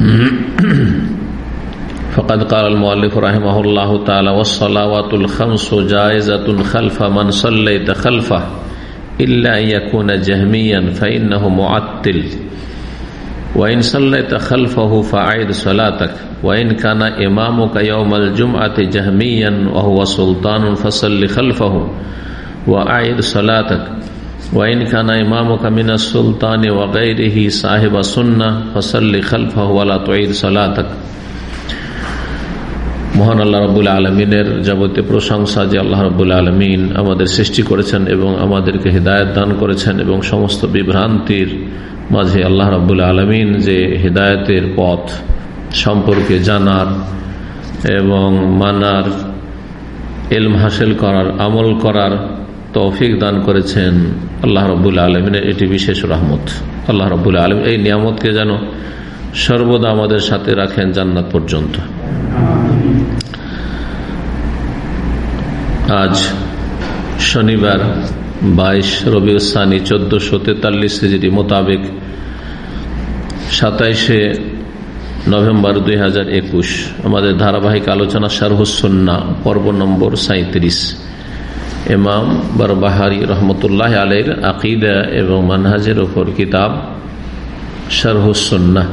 فقد قال المؤلف رحمه الله تعالى والصلوات الخمس جائزة خلف من صليت خلفه إلا أن يكون جهميا فإنه معتل. وإن صليت خلفه فأعد صلاتك وإن كان إمامك يوم الجمعة جهميا وهو سلطان فصل خلفه وأعد صلاتك. কামিনা সুলতান সাহেবা আল্লাহ আলমিনের যাবতীয় প্রশংসা যে আল্লাহ আলমিন আমাদের সৃষ্টি করেছেন এবং আমাদেরকে হৃদায়ত দান করেছেন এবং সমস্ত বিভ্রান্তির মাঝে আল্লাহ রবুল্লা আলমিন যে হৃদায়তের পথ সম্পর্কে জানার এবং মানার, এলম হাসিল করার, আমল করার তৌফিক দান করেছেন আল্লাহ রবুল আলমিনের এটি বিশেষ রহমত। আল্লাহ রবুল আলম এই নিয়ামতকে যেন সর্বদা আমাদের সাথে রাখেন জান্নাত পর্যন্ত। আজ শনিবার বাইশ রবি সানি চোদ্দশো তেতাল্লিশ হিজড়ি মোতাবেক সাতাইশে নভেম্বর দুই হাজার একুশ। আমাদের ধারাবাহিক আলোচনা শারহুসন্না পর্ব নম্বর সাঁত্রিশ এমাম বারবাহারি রহমতুল্লাহ আলের আকিদা এবং মানহাজের ওপর কিতাব শারহুসন্না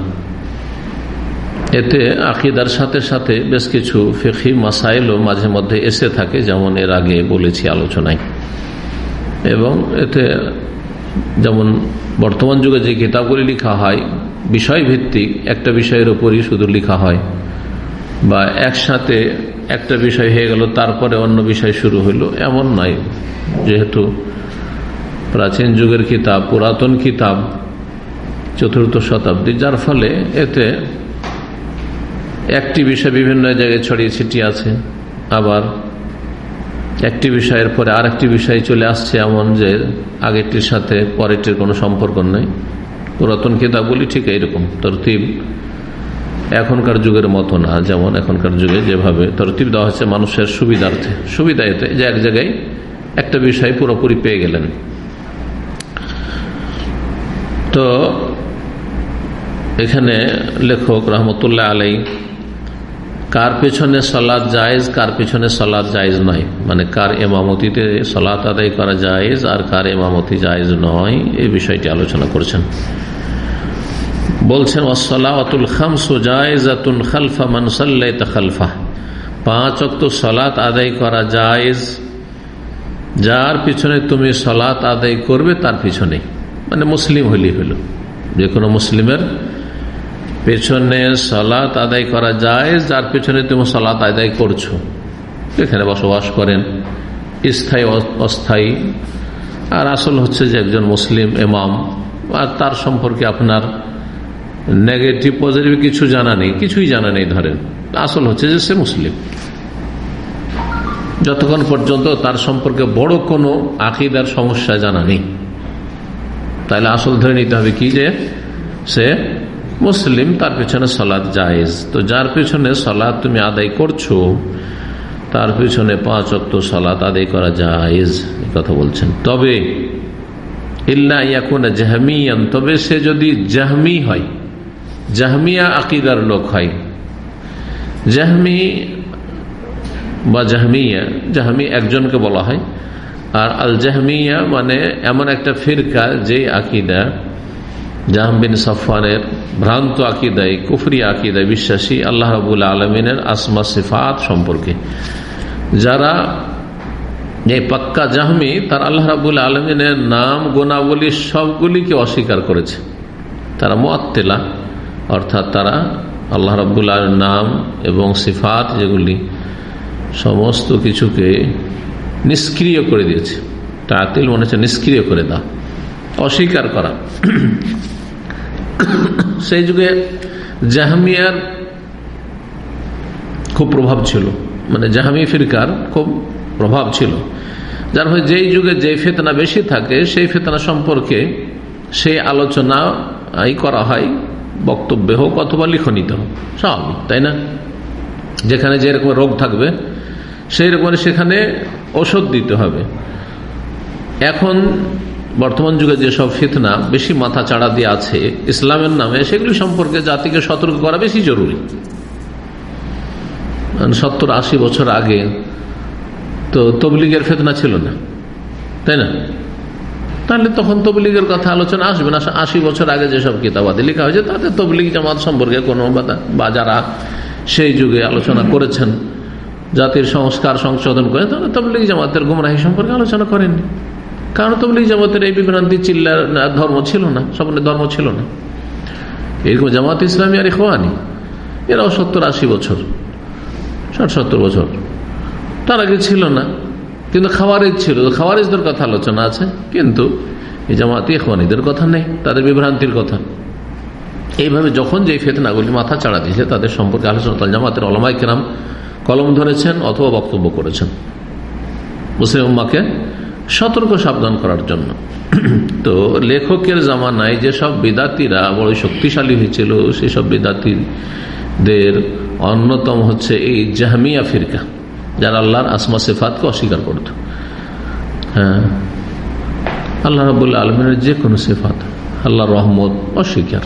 এতে আকিদার সাথে সাথে বেশ কিছু ফেকি মাসাইলও মাঝে মধ্যে এসে থাকে, যেমন এর আগে বলেছি আলোচনায়। এবং এতে যেমন বর্তমান যুগে যে কিতাবগুলি লেখা হয়, বিষয়ভিত্তিক একটা বিষয়ের ওপরই শুধু লেখা হয়, বা একসাথে একটা বিষয় হয়ে গেল, তারপরে অন্য বিষয় শুরু হইল। এমন নয়, যেহেতু প্রাচীন যুগের কিতাব, পুরাতন কিতাব, চতুর্থ শতাব্দী, যার ফলে এতে একটি বিষয় বিভিন্ন জায়গায় ছড়িয়ে ছিটিয়ে আছে। আবার একটি বিষয়ের পরে আরেকটি বিষয় চলে আসছে এমন যে আগেরটির সাথে পরেরটির কোনো সম্পর্ক নেই। পুরাতন কিতাবগুলি ঠিক এইরকম। তরতিব এখনকার যুগের মতো না, যেমন এখনকার যুগে যেভাবে তরতিব দেওয়া হচ্ছে মানুষের সুবিধার্থে। সুবিধা এতে যে এক জায়গায় একটা বিষয় পুরোপুরি পেয়ে গেলেন। তো এখানে লেখক রহমতুল্লাহ আলাই, কার পেছনে সলাদ জায়েজ, কার পেছনে সলাদ জায়েজ নয়। মানে কার এমামতিতে সলাত আদায় করা জায়েজ আর কার এমামতি জায়েজ নয়, এই বিষয়টি আলোচনা করছেন। বলছেন ওসলাতুল খামসু জায়েজাতুন খালফা মানসাল্লাই খালফা পাঁচ অক্ত সলাত আদায় করা জায়েজ। যার পিছনে তুমি সলাত আদায় করবে, তার পিছনে মানে মুসলিম হইলে হইল যে কোনো মুসলিমের পেছনে সলাত আদায় করা যায় যার পেছনে তুমি সলাত আদায় করছ। এখানে বসবাস করেন স্থায়ী অস্থায়ী। আর আসল হচ্ছে যে একজন মুসলিম এমাম আর তার সম্পর্কে আপনার নেগেটিভ পজিটিভ কিছু জানা নেই, কিছুই জানা নেই, ধরেন। আসল হচ্ছে যে সে মুসলিম। যতক্ষণ পর্যন্ত তার সম্পর্কে বড় কোনো আকিদার সমস্যা জানা নেই। তাহলে আসল ধরে নিতে হবে কি যে সে মুসলিম, তার পেছনে সলাদ জায়েজ। তো যার পেছনে সলাদ তুমি আদায় করছ, তার পেছনে পাঁচ অক্ত সলাদ আদায় করা জায়েজ কথা বলছেন। তবে, ইল্লা ইয়াকুনা জাহমিয়ান, তবে সে যদি জাহমি হয় জাহমিয়া আকিদার লোক হয়। জাহমি বা জাহমিয়া, জাহমি একজনকে বলা হয়। আর আল জাহমিয়া মানে এমন একটা ফিরকা যে আকিদা জাহাম্বিন সাফানের ভ্রান্ত আকিদায়, কুফরি আকিদায় বিশ্বাসী আল্লাহ রবুল আলমিনের আসমা সিফাত সম্পর্কে। যারা এই পাক্কা জাহমি তার আল্লাহ রাবুল আলমিনের নাম গোনাবলী সবগুলিকে অস্বীকার করেছে। তারা মোয়াত্তেলা অর্থাৎ তারা আল্লাহ রাবুল নাম এবং সিফাত যেগুলি সমস্ত কিছুকে নিষ্ক্রিয় করে দিয়েছে। তাতিল মনে হচ্ছে নিষ্ক্রিয় করে দাও অস্বীকার করা। সেই যুগে জাহামিয়ার খুব প্রভাব ছিল। মানে জাহামি ফিরকার খুব প্রভাব ছিল। যার ফলে যেই যুগে যে ফেতনা বেশি থাকে, সেই ফেতনা সম্পর্কে সেই আলোচনা করা হয়। বক্তব্যে হোক অথবা লিখনিতে হোক, স্বাভাবিক, তাই না? যেখানে যেরকম রোগ থাকবে, সেই রকম সেখানে ওষুধ দিতে হবে। এখন বর্তমান যুগে যেসব ফিতনা, বেশি মাথা চাড়া দিয়ে আছে, ইসলামের নামে, সেগুলি সম্পর্কে জাতিকে সতর্ক করা বেশি জরুরি। সত্তর আশি বছর আগে তো তবলিগের ফেতনা ছিল না, তাই না? তাহলে তখন তবলিগের কথা আলোচনা আসবে না। আশি বছর আগে যেসব কিতাবাদি লেখা হয়েছে, তাতে তবলিগ জামাত সম্পর্কে কোনো বা যারা সেই যুগে আলোচনা করেছেন, জাতির সংস্কার সংশোধন করে, তাহলে তবলিগ জামাতের গুমরাহি সম্পর্কে আলোচনা করেননি। কারণ তবলিগ জামাতের এই বিভ্রান্তি চিল্লার ধর্ম ছিল না, স্বপ্নের ধর্ম ছিল না। এরকম জামাত ইসলামী আর ইখওয়ানি, এরাও সত্তর আশি বছর, ষাট, সত্তর বছর। তার আগে ছিল না। কিন্তু খাওয়ারিজ ছিল খাওয়ারিজদের কথা আলোচনা আছে, কিন্তু এই জামাতি ইখওয়ানিদের কথা নেই, তাদের বিভ্রান্তির কথা। এইভাবে যখন যে ফেতনাগুলি মাথা চাড়া দিয়েছে, তাদের সম্পর্কে আলোচনা জামাতের অলমাই কেরাম কলম ধরেছেন অথবা বক্তব্য করেছেন। মুসলিম উম্মাকে সতর্ক সাবধান করার জন্য। তো লেখকের জামানায় যেসব বিদাতিরা বড় শক্তিশালী হয়েছিল, সেসব বিদাতিদের অন্যতম হচ্ছে এই জাহামিয়া ফিরকা। যারা আল্লাহর আসমা সেফাতকে অস্বীকার করত। হ্যাঁ। আল্লাহ রবুল্লা আলমিনের যে কোনো সেফাত আল্লাহ রহমত অস্বীকার।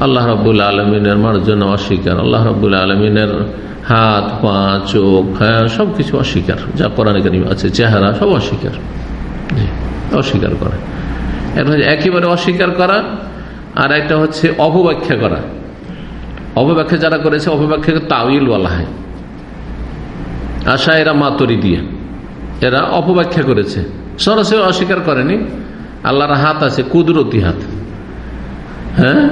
আল্লাহ রবুল্লা আলমিনের মার্জনা অস্বীকার। আল্লাহ রবুল্লা আলমিনের হাত, পা, চোখ হ্যাঁ সব কিছু অস্বীকার। যা কোরআন আছে, চেহারা সব অস্বীকার। অস্বীকার করা। এটা হচ্ছে একেবারে অস্বীকার করা আর একটা হচ্ছে অপব্যাখ্যা করা। অপব্যাখ্যা যারা করেছে অপব্যাখ্যাকে তাউইল বলা হয়। আশা এরা মা মাতরি দিয়ে। এরা অপব্যাখ্যা করেছে। সরাসরি অস্বীকার করেনি। আল্লাহর হাত আছে, কুদরতি হাত। হ্যাঁ?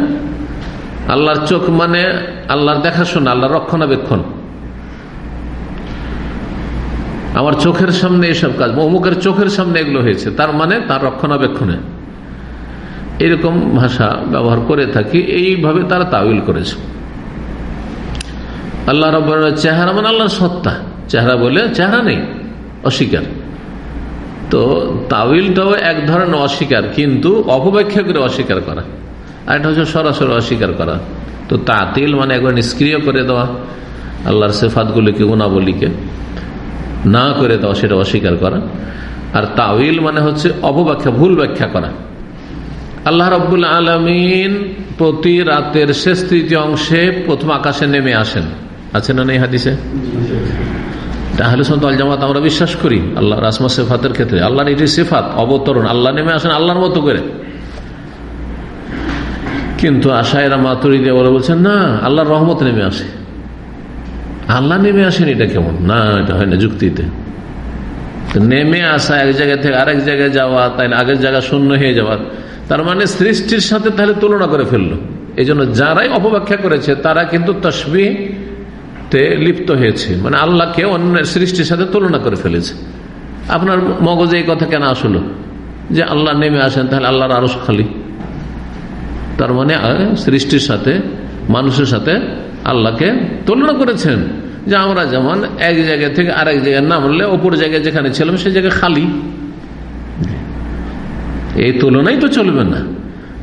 আল্লাহর চোখ মানে আল্লাহর দেখাশোনা, আল্লাহর রক্ষণাবেক্ষণ। আমার চোখের সামনে এসব কাজ, অমুকের চোখের সামনে এগুলো হয়েছে, তার মানে তার রক্ষণাবেক্ষণে। এরকম ভাষা ব্যবহার করে থাকি, এইভাবে তারা তাবিল করেছে। আল্লাহ রব চেহারা মানে আল্লাহর সত্তা। চেহারা বলে চেহারা নেই, অস্বীকার। তো তাবিলটাও এক ধরনের অস্বীকার, কিন্তু অপব্যাখ্যা করে অস্বীকার করা। আর এটা হচ্ছে সরাসরি অস্বীকার করা। তো তাতিল মানে একবার নিষ্ক্রিয় করে দেওয়া, আল্লাহর সেফাতগুলিকে গুণাবলীকে না করে দেওয়া, সেটা অস্বীকার করা। আর তাওইল মানে হচ্ছে অপব্যাখ্যা, ভুল ব্যাখ্যা করা। আল্লাহ রব্বুল আলমিন প্রতি রাতের শেষ তৃতীয় অংশে প্রথম আকাশে নেমে আসেন। আছে না নেই হাদিসে? তাহলে সন্তাল জামাত আমরা বিশ্বাস করি। আল্লাহ রাসমা সেফাতের ক্ষেত্রে। আল্লাহর এটি সেফাত, অবতরণ, আল্লাহ নেমে আসেন আল্লাহর মতো করে। কিন্তু আশায়রা মাতুরি দিয়ে বলে বলছেন, না, আল্লাহর রহমত নেমে আসে। আল্লাহ নেমে আসেন, এটা কেমন? না, এটা হয় না যুক্তিতে। নেমে আসা, এক জায়গা থেকে আরেক জায়গায় যাওয়া, তাই আগের জায়গা শূন্য হয়ে যাওয়ার তার মানে সৃষ্টির সাথে তাহলে তুলনা করে ফেলল। এই জন্য যারাই অপব্যাখ্যা করেছে, তারা কিন্তু তসবি তে লিপ্ত হয়েছে। মানে আল্লাহকে অন্য সৃষ্টির সাথে তুলনা করে ফেলেছে। আপনার মগজে এই কথা কেন আসলো? যে আল্লাহ নেমে আসেন, তাহলে আল্লাহর আরও খালি। তার মানে সৃষ্টির সাথে, মানুষের সাথে আল্লাহকে তুলনা করেছেন। যে আমরা যেমন এক জায়গা থেকে আরেক জায়গায় না নামলে অপর জায়গায় যেখানে ছিলাম, সেই জায়গায় খালি। এই তুলনাই তো চলবে না।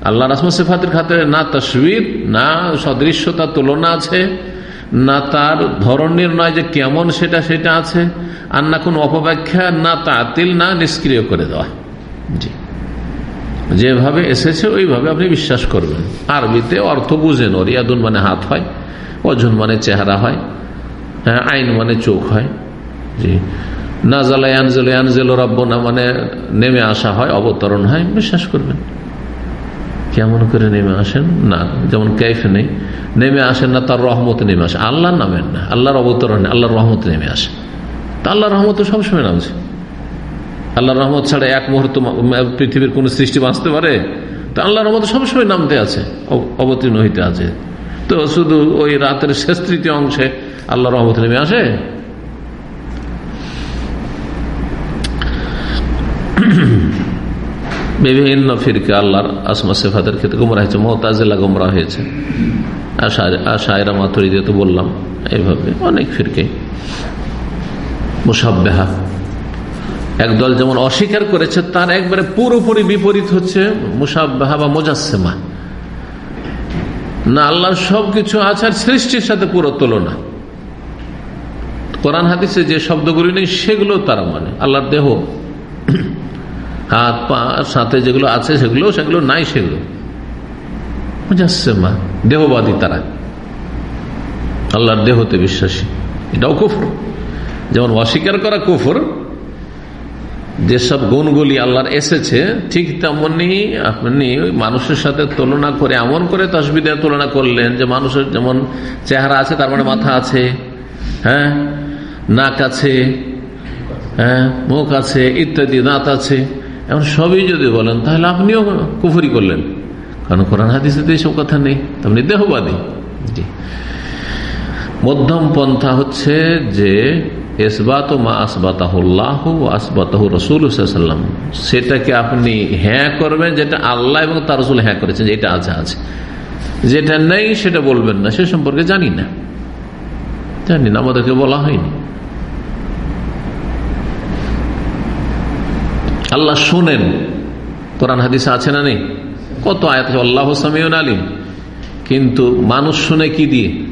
আল্লাহ রাসমা সেফাতের খাতে না তসবির, না সদৃশ্যতা, তুলনা আছে। না তার ধরন নির্ণয় যে কেমন সেটা সেটা আছে, আর না কোন অপব্যাখ্যা, না তাতিল, না নিষ্ক্রিয় করে দেওয়া। জি। যেভাবে এসেছে, ওইভাবে আপনি বিশ্বাস করবেন। আরবিতে অর্থ বুঝেন, ওরিয়াদুন মানে হাত হয়, ওজন মানে চেহারা হয় হ্যাঁ আইন মানে চোখ হয়। জি। রব্বনা মানে নেমে আসা হয়, অবতরণ হয়, বিশ্বাস করবেন। কেমন করে নেমে আসেন? না, যেমন ক্যাফে নেই। নেমে আসেন না, তার রহমত নেমে আসে। আল্লাহ নামেন না, আল্লাহর অবতরণ, আল্লাহর রহমত নেমে আসে। তা আল্লাহর রহমত তো সবসময় নামছে। আল্লাহ রহমত ছাড়া এক মুহূর্ত পৃথিবীর কোন সৃষ্টি বাঁচতে পারে? তো আল্লাহর রহমত সবসময় নামতে আছে অবতীর্ণ হইতে আছে। তো শুধু ওই রাতের শেষ তৃতীয় অংশে আল্লাহ রহমত নেমে আসে? বিভিন্ন ফিরকে আল্লাহর আসমা সেফাতের ক্ষেত্রে গুমরা হয়েছে মোহতাজিল্লা গুমরা হয়েছে। আশায়রা মাতুরি দিয়ে তো বললাম, এইভাবে অনেক ফিরকে। মুসাব্বেহা একদল যেমন অস্বীকার করেছে, তার একবারে পুরোপুরি বিপরীত হচ্ছে মুসাব্বাহা বা মোজাসেমা না, আল্লাহর সবকিছু আছে সৃষ্টির সাথে পুরো তুলনা। কোরআন হাদিসে যে শব্দগুলি নেই, সেগুলো তারা মানে আল্লাহর দেহ। হাত পা সাথে যেগুলো আছে সেগুলো সেগুলো নাই সেগুলো। মুজাসেমা দেহবাদী তারা। আল্লাহর দেহতে বিশ্বাসী। এটাও কুফর। যেমন অস্বীকার করা কুফর, যেসব গুণগুলি আল্লাহর এসেছে, ঠিক তেমনি আপনি মানুষের সাথে তুলনা করে, এমন করে তসবিদের তুলনা করলেন যে মানুষের যেমন চেহারা আছে, তার মানে মাথা আছে হ্যাঁ? নাক আছে হ্যাঁ? মুখ আছে, ইত্যাদি, দাঁত আছে। এমন সবই যদি বলেন তাহলে আপনিও কুফুরি করলেন। কারণ কোরআন হাদিসে তো এইসব কথা নেই তেমনি দেহবাদী। মধ্যম পন্থা হচ্ছে যে এসবাত মা আসবাতাহুল্লাহ আসবাতাহু রসুল সাল্লাম সেটাকে আপনি হ্যাঁ করবেন যেটা আল্লাহ এবং তার রসুল হ্যাঁ করেছেন যেটা আছে আছে। যেটা নেই সেটা বলবেন না সে সম্পর্কে জানি না। জানি না আমাদেরকে বলা হয়নি। আল্লাহ শোনেন। কোরআন হাদিসে আছে না নেই? কত আয়াত আল্লাহ সামিউন আলিম। কিন্তু মানুষ শুনে কি দিয়ে?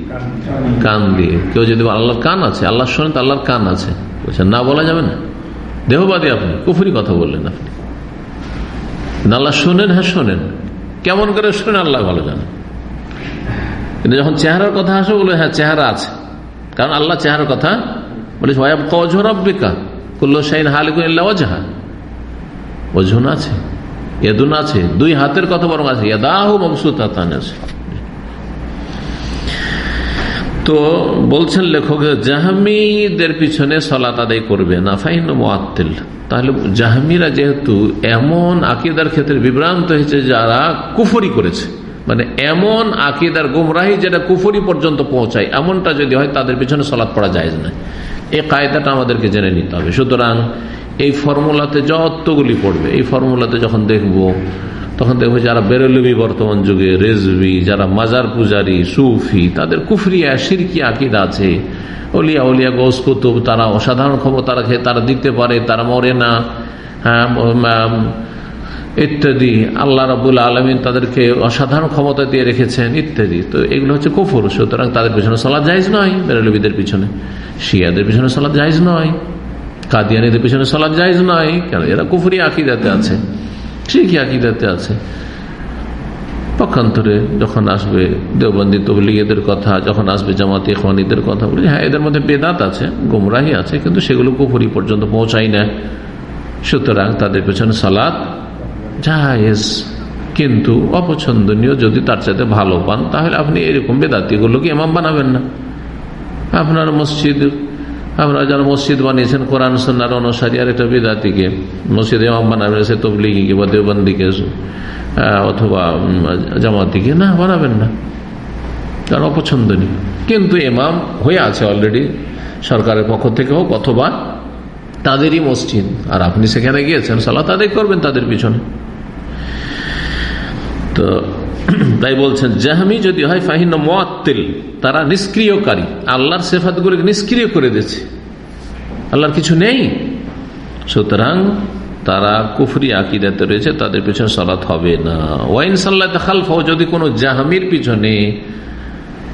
কান দিয়ে। কেউ যদি আল্লাহর কান আছে, আল্লাহ শোনেন তো আল্লাহর কান আছে। বলছেন না বলা যাবে না। দেহবাদী আপনি, কুফুরি কথা বললেন আপনি। আল্লাহ শোনেন হ্যাঁ শোনেন। কেমন করে শোনেন, আল্লাহ ভালো জানেন কিন্তু যখন চেহারার কথা আসে, বলে হ্যাঁ চেহারা আছে। কারণ আল্লাহ চেহারার কথা বলে কজরব্বিকা কুল্লো শাহিন হালিকুল্লাহ ওজাহা ওজন আছে, এদুন আছে, দুই হাতের কথা বরং আছে, ইয়াদাহু মবসুতান আছে। তো বলছেন লেখক, জাহামিদের পিছনে সলাত আদায় করবে না, ফাইন মোয়াত্তিল তাহলে জাহামিরা যেহেতু এমন আকিদার ক্ষেত্রে বিভ্রান্ত হয়েছে, যারা কুফরি করেছে মানে এমন আকিদার গুমরাহি যেটা কুফরি পর্যন্ত পৌঁছায়, এমনটা যদি হয়, তাদের পিছনে সলাৎ পড়া যায় না এই কায়দাটা আমাদেরকে জেনে নিতে হবে। সুতরাং এই ফর্মুলাতে যতগুলি পড়বে, এই ফর্মুলাতে যখন দেখব, তখন দেখব যারা বেরলবি বর্তমান যুগে রেজবি যারা মাজার পূজারি, সুফি, তাদের কুফরিয়া, সিরকি আকিদ আছে। অলিয়া অলিয়া গোস কুতুব, তারা অসাধারণ ক্ষমতা রাখে তারা দিতে পারে, তারা মরে না হ্যাঁ ইত্যাদি। আল্লাহ রাবুল আলমিন তাদেরকে অসাধারণ ক্ষমতা দিয়ে রেখেছেন, ইত্যাদি। তো এগুলো হচ্ছে কুফুর, সুতরাং তাদের পিছনে সলাদ জায়জ নয়, বেরলবিদের পিছনে। শিয়াদের পিছনে সলাদ জায়জ নয়। কাদিয়ানিদের পিছনে সলাদ জায়জ নয়। কেন? এরা কুফুরি আকিদাতে আছে। ঠিকই আকিদাতে আছে। পক্ষান্তরে যখন আসবে দেওবন্দি তবলিগেদের কথা, যখন আসবে জামাতি খানিদের কথা, বলি হ্যাঁ এদের মধ্যে বেদাত আছে, গুমরাহি আছে, কিন্তু সেগুলো কুফুরি পর্যন্ত পৌঁছাই না। সুতরাং তাদের পেছনে সালাদ জাহেজ কিন্তু অপছন্দনীয় যদি তার সাথে ভালো পান, তাহলে আপনি এরকম বেদাতিগুলোকে এমাম বানাবেন না। আপনার মসজিদ আপনারা যারা মসজিদ বানিয়েছেন কোরআন সন্ন্যার অনুসারী, আর একটা বেদাতিকে। মসজিদ এমাম বানাবেন তবলিগিকে বা দেওবন্দিকে অথবা জামাতিকে না, বানাবেন না। কারণ অপছন্দনীয়। কিন্তু এমাম হয়ে আছে অলরেডি সরকারের পক্ষ থেকে হোক, অথবা তাদেরই মসজিদ। আর আপনি সেখানে গিয়েছেন সালা তাদের করবেন তাদের পিছনে। তো তাই বলছেন, জাহামি যদি হয়, ফাহিন তারা নিষ্ক্রিয়কারী। আল্লাহর সেফাতগুলিকে নিষ্ক্রিয় করে দিয়েছে। আল্লাহর কিছু নেই। সুতরাং তারা কুফরি আকিদাতে রয়েছে, তাদের পিছনে সলাৎ হবে না। ওয়াইন সাল্লাহ খালফাও যদি কোনো জাহামির পিছনে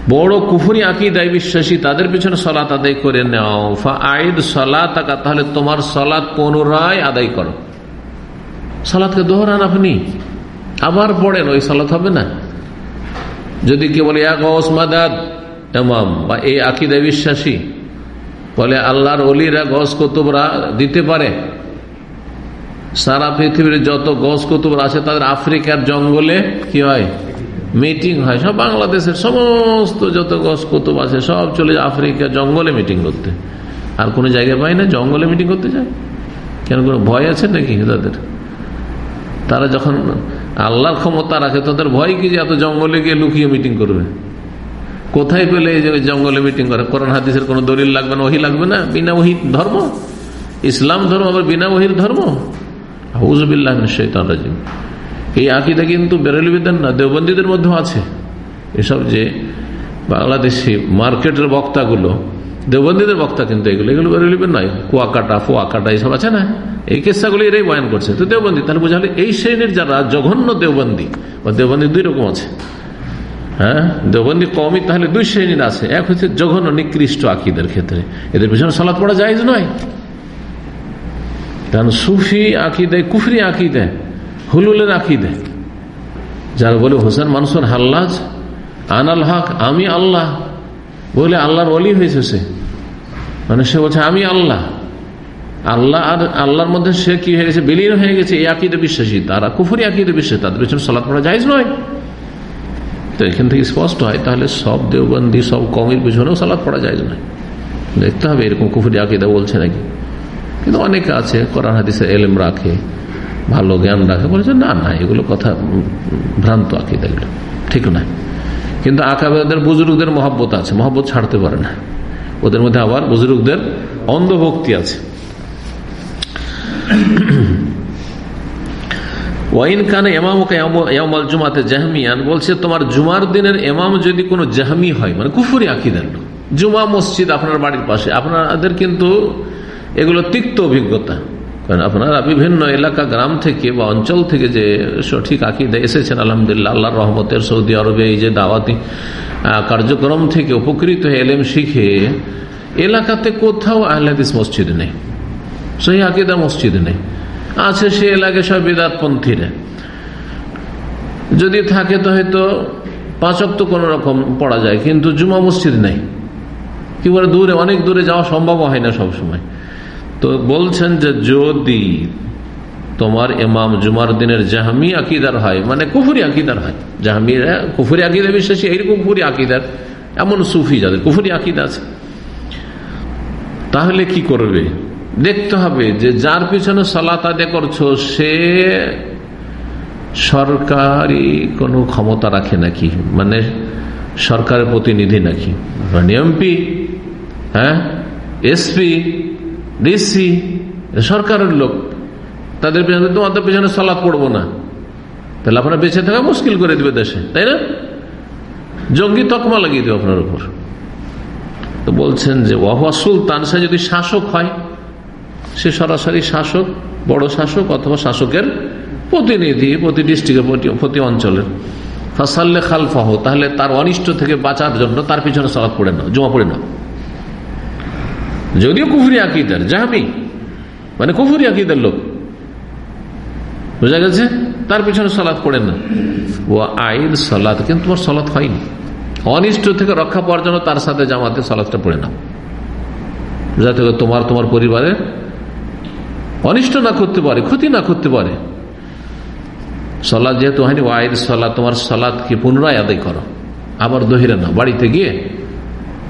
বড় কুফরি আকিদায় বিশ্বাসী তাদের পিছনে সলাৎ আদায় করে নেও ফা আইদ সলাত তাহলে তোমার সলাৎ পুনরায় আদায় করো। সলাৎকে দোহরান আপনি। আবার পড়েন, ওই সালাত হবে না। যদি কে বলে এক এমাম বা এই আকিদা বিশ্বাসী বলে, আল্লাহর অলিরা গস কতুবরা দিতে পারে। সারা পৃথিবীর যত গস কতুবরা আছে, তাদের আফ্রিকার জঙ্গলে কি হয়? মিটিং হয়। সব বাংলাদেশের সমস্ত যত গস কুতুব আছে, সব চলে যায় আফ্রিকা জঙ্গলে মিটিং করতে। আর কোনো জায়গা পাই না, জঙ্গলে মিটিং করতে যায়। কেন কোনো ভয় আছে নাকি তাদের? তারা যখন আল্লাহর ক্ষমতা রাখে তাদের ভয় কি যে এত জঙ্গলে গিয়ে লুকিয়ে মিটিং করবে? কোথায় পেলে এই যে জঙ্গলে মিটিং করে? কোরআন হাদিসের কোনো দলিল লাগবে না, ওহি লাগবে না? বিনা ওহি ধর্ম? ইসলাম ধর্ম আবার বিনা ওহির ধর্ম? হুজবিল্লাহ শৈতান এই আকিদা কিন্তু বেরেলবিদের না, দেওবন্দীদের মধ্যেও আছে। এসব যে বাংলাদেশি মার্কেটের বক্তাগুলো দেওবন্দীদের বক্তা কিন্তু এগুলো এগুলো বেরেলিবেন নয়। কুয়াকাটা, ফুয়াকাটা, এইসব আছে না? এই কেসাগুলো এরাই বয়ান করছে। তো দেওবন্দি, তাহলে বোঝা এই শ্রেণির যারা জঘন্য দেওবন্দি, বা দেওবন্দি দুই রকম আছে। হ্যাঁ? দেওবন্দি কমই, তাহলে দুই শ্রেণির আছে। এক হচ্ছে জঘন্য, নিকৃষ্ট আকিদের ক্ষেত্রে। এদের পিছনে সালাদ পড়া যায় নয়। কারণ সুফি আঁকি দেয় কুফরি আকিদে, হুলুলের আঁকি দেয় যারা বলে, হোসেন মানুষের হাল্লাজ, আনাল হক, আমি আল্লাহ বলে আল্লাহর অলি হয়েছে সে মানে সে বলছে, আমি আল্লাহ। আল্লাহ আর আল্লাহর মধ্যে সে কি হয়ে গেছে? বিলীন হয়ে গেছে এই আকিদে বিশ্বাসী। তারা কুফুরি আকিদে বিশ্বাসী। তাদের পেছনে সলাৎ পড়া যায় নয়। তো এখান থেকে স্পষ্ট হয়, তাহলে সব দেওবন্দি, সব কমের পিছনেও সালাদ পড়া যায় নয়। দেখতে হবে এরকম কুফুরি আকিদা বলছে নাকি। কিন্তু অনেকে আছে, কোরআন হাদিসে এলেম রাখে, ভালো জ্ঞান রাখে। বলেছে, না না, এগুলো কথা ভ্রান্ত আকিদা, এগুলো ঠিক নয়। কিন্তু আকাবেদের বুজুর্গদের মহব্বত আছে, মহব্বত ছাড়তে পারে না। ওদের মধ্যে আবার বুজুর্গদের অন্ধভক্তি আছে। ওয়াইন কানে এমামল জুমাতে জাহমিয়ান বলছে, তোমার জুমার দিনের এমাম যদি কোনো জাহমি হয় মানে কুফুরি আকিদার জুমা মসজিদ আপনার বাড়ির পাশে, আপনাদের কিন্তু এগুলো তিক্ত অভিজ্ঞতা। কারণ আপনারা বিভিন্ন এলাকা, গ্রাম থেকে বা অঞ্চল থেকে যে সঠিক আকিদা এসেছেন, আলহামদুলিল্লাহ আল্লাহ রহমতের সৌদি আরবে এই যে দাওয়াতি কার্যক্রম থেকে উপকৃত হয়ে, এলেম শিখে, এলাকাতে কোথাও আহলাদিস মসজিদ নেই, সেই আকিদা মসজিদ নেই। আছে সে এলাকায় সব বেদাতপন্থীরা যদি থাকে তো হয়তো পাঁচক তো কোন রকম পড়া যায়, কিন্তু জুমা মসজিদ নেই। কি বলে, দূরে, অনেক দূরে যাওয়া সম্ভব হয় না সব সময় তো বলছেন যে যদি তোমার এমাম জুমার দিনের জাহামি আকিদার হয় মানে কুফুরি আকিদার হয়। জাহামিরা কুফুরি আকিদা বিশ্বাসী, এইরকম কুফুরি আকিদার এমন সুফি যাদের কুফুরি আকিদা আছে। তাহলে কি করবে? দেখতে হবে যে যার পিছনে সালাত আদে করছ, সে সরকারি কোনো ক্ষমতা রাখে নাকি? মানে সরকারের প্রতিনিধি নাকি? মানে এমপি হ্যাঁ? এসপি ডিসি সরকারের লোক, তাদের পিছনে তোমাদের পিছনে সালাদ পড়ব না। তাহলে আপনার বেঁচে থাকা মুশকিল করে দিবে দেশে, তাই না? জঙ্গি তকমা লাগিয়ে দেবে আপনার উপর। তো বলছেন যে, ওয়াহুয়া সুলতান, সে যদি শাসক হয়, সে সরাসরি শাসক, বড় শাসক অথবা শাসকের প্রতিনিধি, প্রতি ডিস্ট্রিক্টের প্রতি অঞ্চলের। ফাসাল্লে খালফাহ, তাহলে তার অনিষ্ট থেকে বাঁচার জন্য তার পিছনে সালাদ পড়ে নাও জমা পড়ে নাও যদিও কুফুরি আকিদার জাহাবি মানে কুফুরি আকিদার লোক। বুঝা গেছে? তার পিছনে সলাৎ পড়ে না। ও আইন সলাৎ, কিন্তু তোমার সলাৎ হয়নি। অনিষ্ট থেকে রক্ষা পাওয়ার জন্য তার সাথে জামাতে সলাৎটা পড়ে নাও। যাতে তোমার তোমার পরিবারে অনিষ্ট না করতে পারে, ক্ষতি না করতে পারে। সলাদ যেহেতু হয়নি ওয়াইদ সলাদ তোমার সলাদকে পুনরায় আদায় করো? আবার দহিরে নাও, বাড়িতে গিয়ে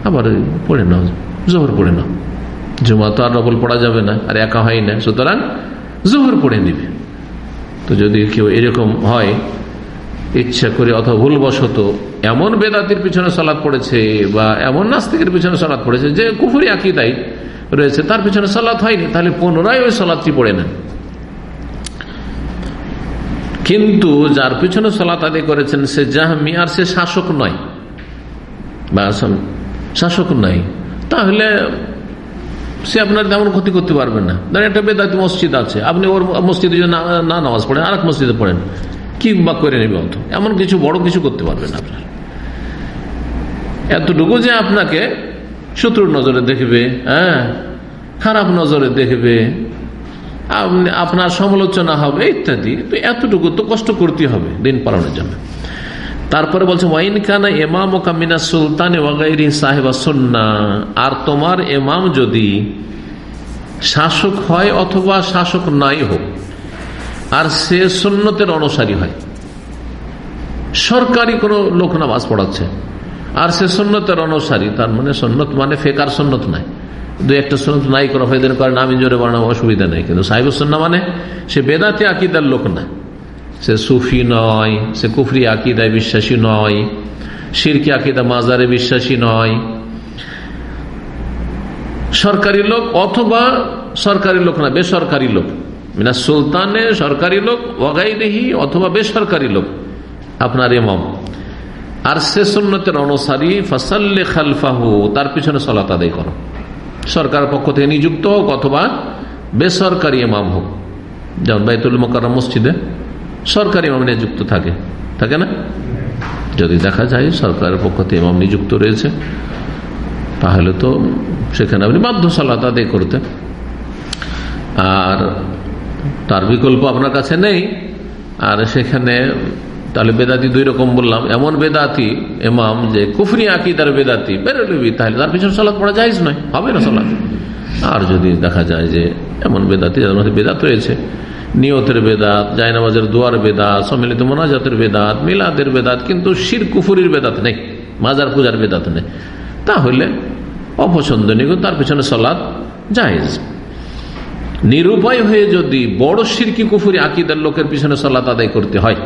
আবার পড়ে নাও। জোহর পড়ে নাও। জুমা তো আর ডবল পড়া যাবে না, আর একা হয় না। সুতরাং জোহর পড়ে নিবে। তো যদি কেউ এরকম হয়, ইচ্ছা করে অথবা ভুলবশত এমন বেদাতির পিছনে সলাদ পড়েছে বা এমন নাস্তিকের পিছনে সলাদ পড়েছে যে কুফুরি আকিদাই রয়েছে, তার পিছনে সলাৎ হয়নি, তাহলে পুনরায় ওই সলাদটি পড়ে নেন। কিন্তু যার পিছনে সলাত আদায় করেছেন, সে জাহামি আর সে শাসক নয়। বা শাসক নয়। তাহলে সে আপনার তেমন ক্ষতি করতে পারবে না। ধরেন একটা বেদাতি মসজিদ আছে, আপনি ওর মসজিদে যদি না নামাজ পড়েন আর মসজিদে পড়েন, কি বা করে নেবে অত এমন কিছু, বড় কিছু করতে পারবেন আপনার। এতটুকু যে আপনাকে শত্রুর নজরে দেখবে হ্যাঁ? খারাপ নজরে দেখবে। আপনার সমালোচনা হবে, ইত্যাদি। তো এতটুকু তো কষ্ট করতে হবে দিন পালনের জন্য। তারপরে বলছে ওয়াইন কানা এমাম ও কামিনা সুলতান আর তোমার এমাম যদি শাসক হয় অথবা শাসক নাই হোক, আর সে সন্ন্যতের অনুসারী হয়, সরকারি কোনো লোক নামাজ পড়াচ্ছে, আর সে সন্ন্যতের অনুসারী, তার মানে সন্ন্যত মানে ফেকার সন্ন্যত নাই। দু একটা সন্ন্যত নাই করা ফাইদের কারণে আমি জোরে বানাবো অসুবিধা নেই। কিন্তু সাহেব সন্না মানে সে বেদাতে আকিদার লোক না। সে সুফি নয়, সে কুফরি আকিদায় বিশ্বাসী নয় সিরকি আকিদা মাজারে বিশ্বাসী নয়। সরকারি লোক অথবা সরকারি লোক না, বেসরকারি লোক। মিনা সুলতানে সরকারি লোক ওয়াগাইদেহি অথবা বেসরকারি লোক, আপনার ইমাম। আর সে সুন্নতের অনুসারী, ফসাল্লে খালফাহু, তার পিছনে সলাত আদায় করো। সরকারের পক্ষ থেকে নিযুক্ত হোক অথবা বেসরকারি ইমাম হোক। যেমন বাইতুল মোকার মসজিদে। সরকারি ইমাম নিযুক্ত থাকে। থাকে না? যদি দেখা যায় সরকারের পক্ষ থেকে ইমাম নিযুক্ত রয়েছে, তাহলে তো সেখানে আপনি বাধ্য সালাত আদায় করতে আর তার বিকল্প আপনার কাছে নেই। আর সেখানে তাহলে বেদাতি দুই রকম বললাম। এমন বেদাতি এমাম যে কুফরি আঁকি তার বেদাতি, বেরোলবি, তাহলে তার পিছনে সালাদ পড়া যাইজ নয়, হবে না সালাদ আর যদি দেখা যায় যে এমন বেদাতি যাদের মধ্যে বেদাত রয়েছে নিয়তের বেদাত, জায়নামাজের দুয়ার বেদাত, সম্মিলিত মোনাজাতের বেদাত, মিলাদের বেদাত, কিন্তু শির কুফুরির বেদাত নেই, মাজার পূজার বেদাত নেই। তাহলে অপছন্দনীয় তার পিছনে সলাদ জায়েজ। নিরুপায় হয়ে যদি বড় সিরকি কুফুরি আকিদার লোকের পিছনে সলাত আদায় করতে হয়,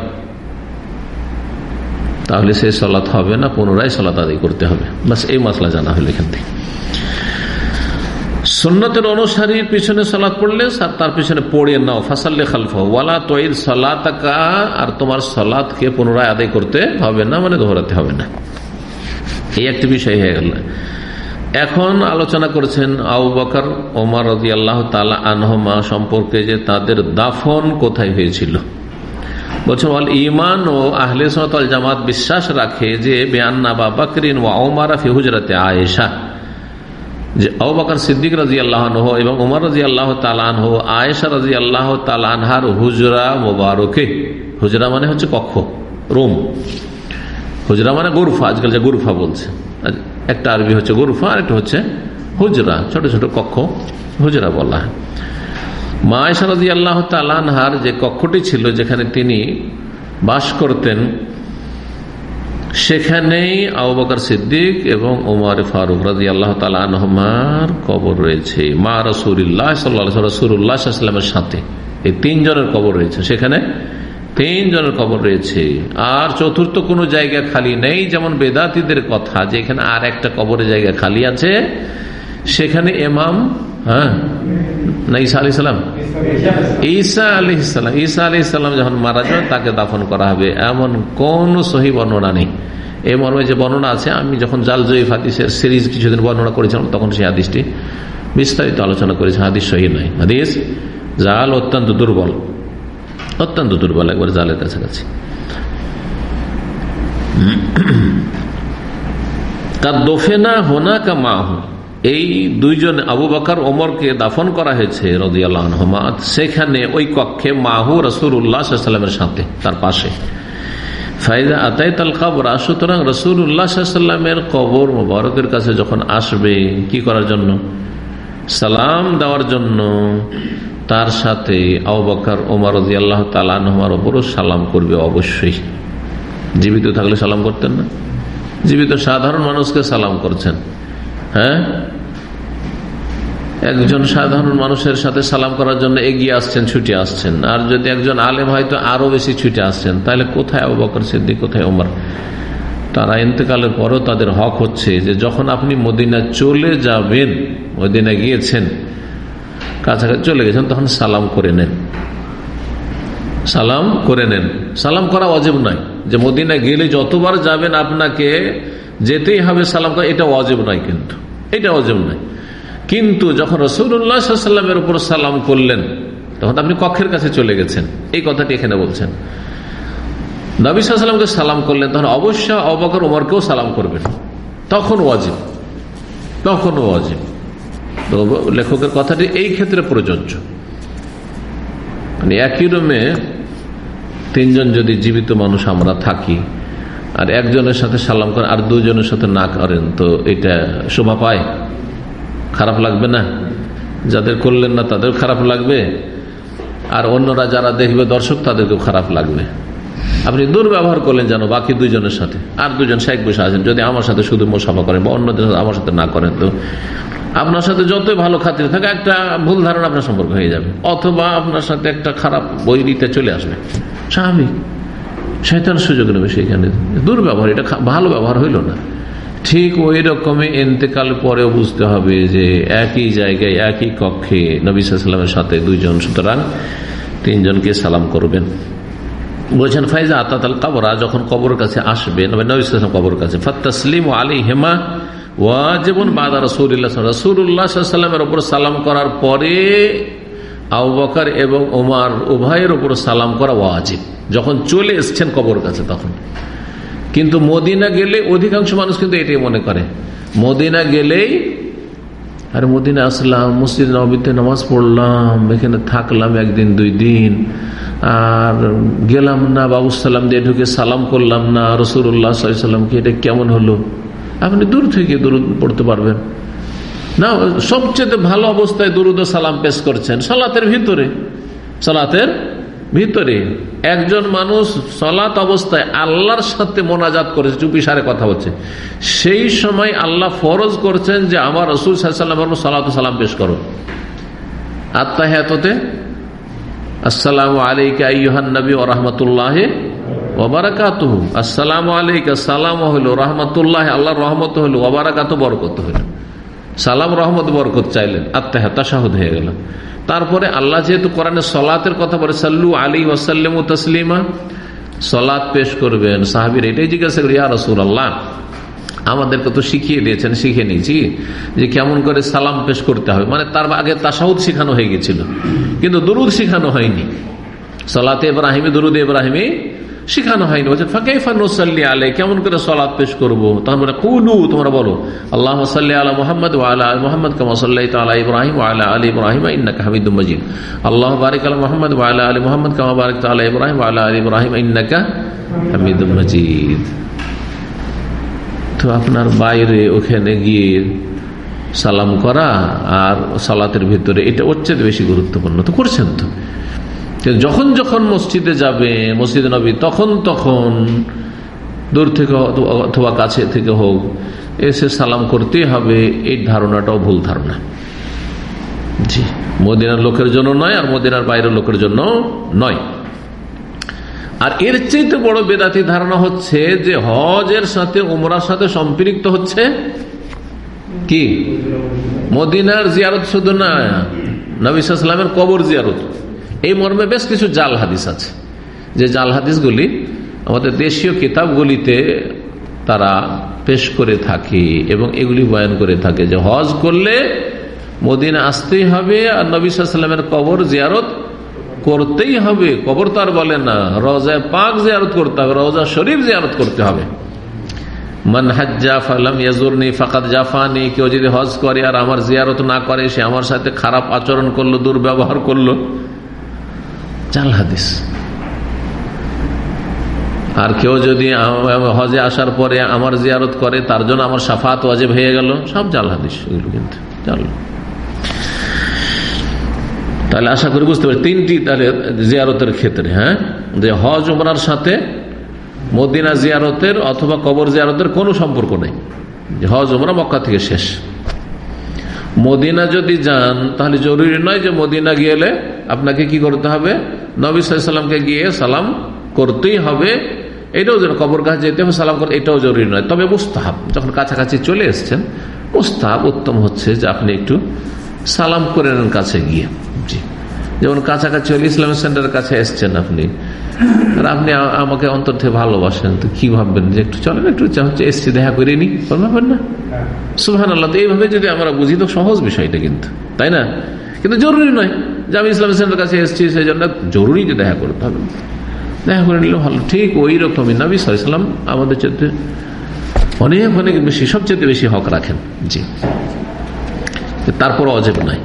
তাহলে সে সলাত হবে না, পুনরায় সলাত আদায় করতে হবে। বাস এই মশলা জানা হলো এখান থেকে। সন্ন্যতের অনুসারীর পিছনে সালাত পড়লে তার পিছনে পড়ে নাও। ফাসাল্লে খালফা ওয়ালা তৈর সালাতাকা। আর তোমার সালাদকে পুনরায় আদায় করতে হবে না মানে ধরাতে হবে না। এই একটি বিষয় হয়ে গেল। এখন আলোচনা করেছেন আবু বকর, ওমর রাজি আল্লাহ তালা আনহমা সম্পর্কে যে তাদের দাফন কোথায় হয়েছিল। বলছেন, ওয়াল ইমান ও আহলে সতল জামাত বিশ্বাস রাখে যে বেআন্না বা বকরিন ও ওমারা ফিহুজরাতে আয়েশা। যে আবাকার সিদ্দিক রাজি আল্লাহ এবং উমর রাজি আল্লাহ তালানহ আয়েশা রাজি আল্লাহ তালানহার হুজরা মোবারকে। হুজরা মানে হচ্ছে কক্ষ, রুম। হুজরা মানে গুরফা, আজকাল যে গুরফা বলছে। একটা আরবি হচ্ছে গুরফা আর একটা হচ্ছে হুজরা, ছোট ছোট কক্ষ হুজরা বলা হয়। রাজি আল্লাহ তালানহার যে কক্ষটি ছিল যেখানে তিনি বাস করতেন সেখানেই আবাকর সিদ্দিক এবং ওমর ফারুক রাজি আল্লাহ তালানহমার কবর রয়েছে। মা রসুল্লাহ রসুল্লাহামের সাথে। এই তিনজনের কবর রয়েছে। সেখানে তিনজনের কবর রয়েছে। আর চতুর্থ কোনো জায়গা খালি নেই, যেমন বেদাতিদের কথা, যে এখানে আর একটা কবরের জায়গা খালি আছে। সেখানে এমাম হ্যাঁ না, ঈসা আলি সালাম? ঈসা আলি ইসালাম ঈসা আলি ইসালাম যখন মারা যাবে তাকে দাফন করা হবে। এমন কোন সহি বর্ণনা নেই। এই মর্মে যে বর্ণনা আছে, আমি যখন জাল জয়ীফ হাদিসের সিরিজ কিছুদিন বর্ণনা করেছিলাম, তখন সেই হাদিসটি বিস্তারিত আলোচনা করেছে হাদিস সহি নয়। হাদিস, জাল অত্যন্ত দুর্বল। অত্যন্ত দুর্বল একবার জালের কাছাকাছি। তার দোফেনা হোনা কা মা মাহু এই দুইজন আবু বাকার ওমরকে দাফন করা হয়েছে রদিয়াল্লাহমাদ সেখানে ওই কক্ষে মাহু রসুল্লাহামের সাথে, তার পাশে। ফাইজা আতাই তাল কাবরা, সুতরাং রসুল্লাহামের কবর মোবারকের কাছে যখন আসবে, কি করার জন্য? সালাম দেওয়ার জন্য। তার সাথে আবাকার ওমর রদি আল্লাহ তালানহমার ওপরও সালাম করবে অবশ্যই। জীবিত থাকলে সালাম করতেন না? জীবিত সাধারণ মানুষকে সালাম করছেন। হ্যাঁ? একজন সাধারণ মানুষের সাথে সালাম করার জন্য এগিয়ে আসছেন, ছুটে আসছেন। আর যদি একজন আলেম হয়তো আরও বেশি ছুটে আসছেন, তাহলে কোথায় আবু বকর সিদ্দিক, কোথায় ওমর তারা ইন্তেকালের পরও তাদের হক হচ্ছে যে যখন আপনি মদিনা চলে যাবেন, মদিনা গিয়েছেন, কাছাকাছি চলে গেছেন, তখন সালাম করে নেন। সালাম করে নেন। সালাম করা অজেব নয়। যে মদিনা গেলে যতবার যাবেন, আপনাকে যেতেই হবে সালাম করা, এটা অজেব নয় কিন্তু। এটা অজেব নয় কিন্তু যখন রসুল্লাহামের উপর সালাম করলেন, তখন আপনি কক্ষের কাছে চলে গেছেন। এই কথাটি এখানে বলছেন। নবী সাল্লামকে সালাম করলেন, তখন অবশ্যই অবকর ওমরকেও সালাম করবেন। তখন ওয়াজিব। তখন ওয়াজিব। তো লেখকের কথাটি এই ক্ষেত্রে প্রযোজ্য। মানে একই রুমে তিনজন যদি জীবিত মানুষ আমরা থাকি আর একজনের সাথে সালাম করেন, আর দুজনের সাথে না করেন, তো এটা শোভা পায়? খারাপ লাগবে না? যাদের করলেন না তাদের খারাপ লাগবে, আর অন্যরা যারা দেখবে দর্শক, তাদেরকেও খারাপ লাগবে। আপনি দুর্ব্যবহার করলেন যেন বাকি দুজনের সাথে, আর দুজন শেখ বসে আছেন, যদি আমার সাথে শুধু মোসাফা করেন বা অন্যদের সাথে আমার সাথে না করেন, তো আপনার সাথে যতই ভালো খাতির থাকে, একটা ভুল ধারণা আপনার সম্পর্ক হয়ে যাবে, অথবা আপনার সাথে একটা খারাপ বই দিতে চলে আসবে। স্বাভাবিক। শৈতান সুযোগ নেবে সেইখানে। দুর্ব্যবহার, এটা ভালো ব্যবহার হইল না। ঠিক ওই রকমই এতেকাল পরেও বুঝতে হবে যে একই জায়গায়, একই কক্ষে নবীলামের সাথে দুইজন, সুতরাং তিনজনকে সালাম করবেন। বলছেন, ফাইজা আতাতাল কাবরা যখন কবর কাছে আসবে নবীলাম কবর কাছে, ফত্তাসলিম আলী হেমা ওয়া ওয়াজেবন বাদা রসুল্লাহ রসুল্লাহামের ওপর সালাম করার পরে আউবকার এবং ওমার উভয়ের ওপর সালাম করা ওয়াজিব। যখন চলে এসছেন কবর কাছে তখন। কিন্তু মদিনা গেলে অধিকাংশ মানুষ কিন্তু এটাই মনে করে। মদিনা গেলেই, আর মদিনা আসলাম, মসজিদ নবীতে নামাজ পড়লাম, এখানে থাকলাম একদিন, দুই দিন, আর গেলাম না বাবুসাল্লাম দিয়ে ঢুকে সালাম করলাম না রসুল্লাহ সাল্লামকে এটা কেমন হলো? আপনি দূর থেকে দূর পড়তে পারবেন। না, সবচেয়ে ভালো অবস্থায় দুরুদ সালাম পেশ করছেন সালাতের ভিতরে। সালাতের ভিতরে। একজন মানুষ সলাত অবস্থায় আল্লাহর সাথে মোনাজাত করেছে, চুপি সারে কথা হচ্ছে সেই সময় আল্লাহ ফরজ করছেন যে আমার রসুল সাল্লাম সালাত সালাম পেশ করো। আত্মা আত্মাহাতে আসসালাম আলাইকা ইহান নবী ও রহমতুল্লাহ ওবারাকাত আসসালাম আলাইকা সালাম হইল রহমতুল্লাহ আল্লাহ রহমত হইল ওবারাকাত বরকত হইল সালাম, রহমত, বরকত চাইলেন। আত্মাহা হয়ে গেল। তারপরে আল্লাহ যেহেতু কোরআনে সলাতের কথা বলে, সাল্লু আলী ওয়াসাল্লাম তসলিমা, সলাৎ পেশ করবেন। সাহাবির এটাই জিজ্ঞাসা করি আর রসুল আল্লাহ আমাদেরকে তো শিখিয়ে দিয়েছেন, শিখে নিয়েছি যে কেমন করে সালাম পেশ করতে হবে। মানে তার আগে তাসাউদ শিখানো হয়ে গেছিল, কিন্তু দুরুদ শিখানো হয়নি। সলাতে এব্রাহিমে দুরুদ এব্রাহিমে শিখানো হয়নি। বলছে, ফাঁকাইফা নসাল্লি আলে কেমন করে সলাদ পেশ করব? তখন বলে কুলু তোমরা বলো। আল্লাহ সাল্লি আলা মোহাম্মদ আলা মোহাম্মদ কামা সাল্লাহ তালা ইব্রাহিম আলা আলী ইব্রাহিম ইন্নাকা হামিদুম মজিদ। আল্লাহ বারিক আলা মোহাম্মদ আলা আলী মোহাম্মদ কামা বারিক তালা ইব্রাহিম আলা আলী ইব্রাহিম ইন্নাকা হামিদুম মজিদ। তো আপনার বাইরে ওখানে গিয়ে সালাম করা আর সালাতের ভিতরে এটা চেয়ে বেশি গুরুত্বপূর্ণ। তো করছেন তো। যখন যখন মসজিদে যাবে, মসজিদে নবী, তখন তখন দূর থেকে অথবা কাছে থেকে হোক, এসে সালাম করতেই হবে, এই ধারণাটাও ভুল ধারণা। জি, মদিনার লোকের জন্য নয় আর মদিনার বাইরের লোকের জন্য নয়। আর এর চাইতে বড় বেদাতি ধারণা হচ্ছে যে হজের সাথে উমরার সাথে সম্পৃক্ত হচ্ছে কি? মদিনার জিয়ারত শুধু না নবিসামের কবর জিয়ারত। এই মর্মে বেশ কিছু জাল হাদিস আছে। যে জাল হাদিসগুলি আমাদের দেশীয় কিতাবগুলিতে তারা পেশ করে থাকে এবং এগুলি বয়ান করে থাকে যে হজ করলে মদিনা আসতেই হবে আর নবী সাল্লামের কবর জিয়ারত করতেই হবে। কবর তো আর বলে না রোজায় পাক জিয়ারত করতে হবে, রোজা শরীফ জিয়ারত করতে হবে। ইয়াজুরনি জাফানি, কেউ যদি হজ করে আর আমার জিয়ারত না করে, সে আমার সাথে খারাপ আচরণ করল, দুর্ব্যবহার করল। জাল হাদিস। আর কেউ যদি হজে আসার পরে আমার জিয়ারত করে, তার জন্য আমার সাফাত ওয়াজেব হয়ে গেল, সব জাল হাদিস এগুলো কিন্তু জাল তাহলে আশা করি বুঝতে পারি তিনটি তাহলে জিয়ারতের ক্ষেত্রে হ্যাঁ? যে হজ, উমরার সাথে মদিনা জিয়ারতের অথবা কবর জিয়ারতের কোনো সম্পর্ক নেই। হজ, উমরা মক্কা থেকে শেষ। মদিনা যদি যান, তাহলে জরুরি নয় যে মদিনা গেলে আপনাকে কি করতে হবে? নবী সাল্লামকে গিয়ে সালাম করতেই হবে। এটাও যেন কবর গাছ যেতে হবে, সালাম করতে এটাও জরুরি নয়। তবে মুস্তাহাব, যখন কাছাকাছি চলে এসছেন, মুস্তাহাব উত্তম হচ্ছে যে আপনি একটু সালাম করে নেন কাছে গিয়ে। জি। যেমন কাছাকাছি হলে ইসলামিক সেন্টারের কাছে এসছেন আপনি। আর আপনি আমাকে অন্তর থেকে ভালোবাসেন, তো কি ভাববেন যে একটু চলেন, একটু এসছি, দেখা করে নি ভাববেন না। সুহান আল্লাহ তো এইভাবে যদি আমরা বুঝি, তো সহজ বিষয়টা কিন্তু, তাই না? কিন্তু জরুরি নয় যে আমি ইসলামিক সেন্টারের কাছে এসেছি, সেই জন্য জরুরি যে দেখা করতে হবে। দেখা করে নিলে ভালো, ঠিক ওই রকমই। নবী সাল্লাম আমাদের চেয়ে অনেক অনেক বেশি সবচেয়ে বেশি হক রাখেন, জি। তারপর অজেব নয়।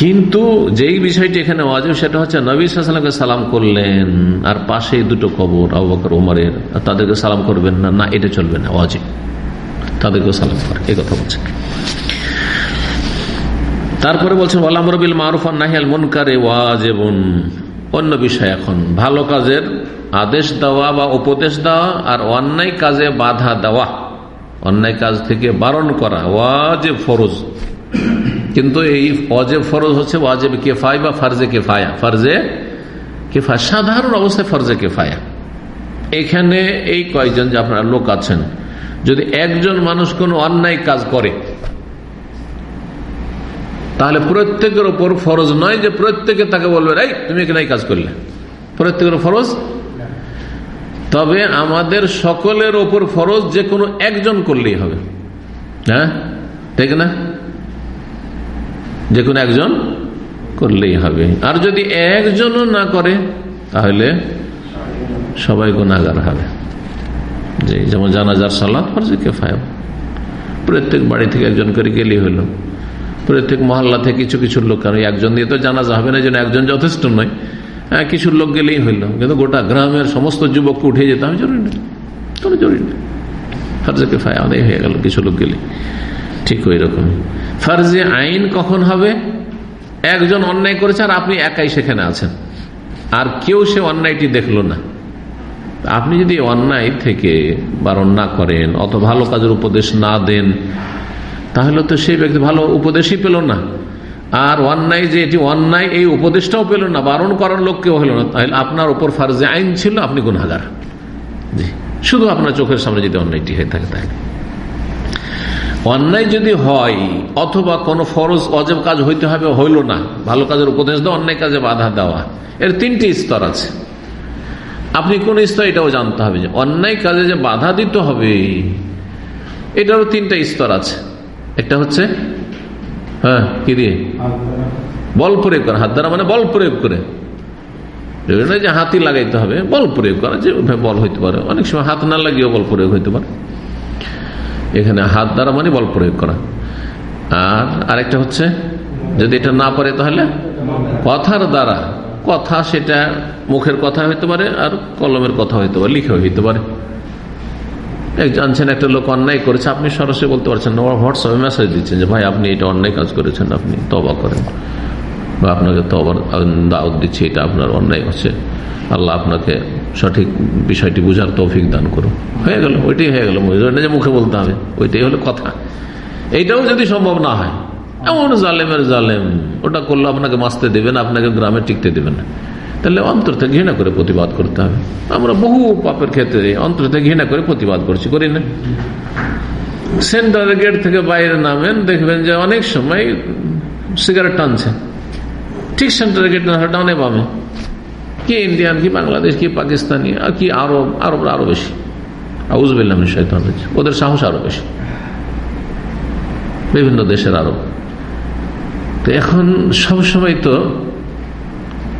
কিন্তু যেই বিষয়টি এখানে অজেব সেটা হচ্ছে নবী সাল্লামকে সালাম করলেন, আর পাশে দুটো কবর আবকর ওমরের তাদেরকে সালাম করবেন না? না, এটা চলবে না অজেব তাদেরকেও সালাম করে, এই কথা বলছেন তারপরে বলছেন ওয়ালামরবিল মারুফান নাহিয়াল মুনকারে ওয়াজেবন। অন্য বিষয় এখন, ভালো কাজের আদেশ দেওয়া বা উপদেশ দেওয়া আর অন্যায় কাজে বাধা দেওয়া। অন্যায় কাজ থেকে বারণ করা, ওয়াজেব ফরজ। কিন্তু এই অজেব ফরজ হচ্ছে ওয়াজেব কেফায় বা ফার্জে কেফায়া। ফার্জে কেফায়। সাধারণ অবস্থায় ফার্জে কেফায়া। এখানে এই কয়েকজন যে আপনার লোক আছেন, যদি একজন মানুষ কোন অন্যায় কাজ করে, তাহলে প্রত্যেকের ওপর ফরজ নয় যে প্রত্যেকে তাকে বলবে, এই, তুমি এখানে কাজ করলে। প্রত্যেকের ফরজ? তবে আমাদের সকলের ওপর ফরজ যে কোনো একজন করলেই হবে। হ্যাঁ? ঠিক না? যে কোনো একজন করলেই হবে। আর যদি একজনও না করে, তাহলে সবাই গুণাগার হবে। যে যেমন জানাজার সালাদ ফরজে কেফায় প্রত্যেক বাড়ি থেকে একজন করে গেলেই হলো। প্রত্যেক মহল্লা থেকে কিছু কিছু লোক, কারণ একজন দিয়ে তো জানাজা হবে না যেন একজন যথেষ্ট নয়। হ্যাঁ কিছু লোক গেলেই হইল কিন্তু গোটা গ্রামের সমস্ত যুবককে উঠে যেতে হবে, জরুরি নেই কোনো জরুরি নেই ফরজে কেফায় আদায় হয়ে গেল, কিছু লোক গেলে ঠিক ওই রকম ফরজে আইন কখন হবে? একজন অন্যায় করেছে আর আপনি একাই সেখানে আছেন। আর কেউ সে অন্যায়টি দেখল না। আপনি যদি অন্যায় থেকে বারণ না করেন অত ভালো কাজের উপদেশ না দেন, তাহলে তো সেই ব্যক্তি ভালো উপদেশই পেল না। আর অন্যায় যে এটি অন্যায়, এই উপদেশটাও পেল না। বারণ করার লোক কেউ হলো না। তাহলে আপনার উপর ফার্জে আইন ছিল, আপনি গুণাগার জি, শুধু আপনার চোখের সামনে যদি অন্যায়টি হয়ে থাকে তাহলে অন্যায় যদি হয়, অথবা কোনো ফরজ অজেব কাজ হইতে হবে, হইল না। ভালো কাজের উপদেশ দেওয়া অন্যায় কাজে বাধা দেওয়া। এর তিনটি স্তর আছে। আপনি কোন স্তর, এটাও জানতে হবে যে অন্যায় কাজে যে বাধা দিতে হবে, এটারও তিনটা স্তর আছে। একটা হচ্ছে হ্যাঁ কি দিয়ে? বল প্রয়োগ করা। হাত দ্বারা মানে বল প্রয়োগ করে। যে হাতি লাগাইতে হবে, বল প্রয়োগ করা। যে বল হইতে পারে। অনেক সময় হাত না লাগিয়েও বল প্রয়োগ হইতে পারে। এখানে হাত দ্বারা মানে বল প্রয়োগ করা। আর আরেকটা হচ্ছে, যদি এটা না পারে তাহলে কথার দ্বারা, কথা সেটা মুখের কথা হইতে পারে আর কলমের কথা হইতে পারে লিখে হইতে পারে। জানছেন একটা লোক অন্যায় করেছে, আপনি সরাসরি বলতে পারছেন না হোয়াটসঅ্যাপে মেসেজ দিচ্ছেন যে, ভাই, আপনি এটা অন্যায় কাজ করেছেন, আপনি তবা করেন। বা আপনাকে তবার দাওয়াত দিচ্ছি, এটা আপনার অন্যায় হচ্ছে। আল্লাহ আপনাকে সঠিক বিষয়টি বুঝার তৌফিক দান করুন। হয়ে গেল, ওইটাই হয়ে গেল। যে মুখে বলতে হবে, ওইটাই হলো কথা। এইটাও যদি সম্ভব না হয়, এমন জালেমের জালেম, ওটা করলে আপনাকে মাসতে দেবে না, আপনাকে গ্রামে টিকতে দেবে না। তাহলে অন্তর থেকে ঘৃণা করে প্রতিবাদ করতে হবে। আমরা বহু পাপের ক্ষেত্রে অন্তর থেকে ঘৃণা করে প্রতিবাদ করছি, করি না। সেন্টারের গেট থেকে বাইরে নামেন, দেখবেন যে অনেক সময় সিগারেট টানছে ঠিক সেন্টারের গেট না ডানে বামে। কি ইন্ডিয়ান, কি বাংলাদেশ, কি পাকিস্তানি, আর কি আরব, আরবরা আরও বেশি। আউজবিল্লাম শৈতান ওদের সাহস আরও বেশি। বিভিন্ন দেশের আরব তো এখন সব সময় তো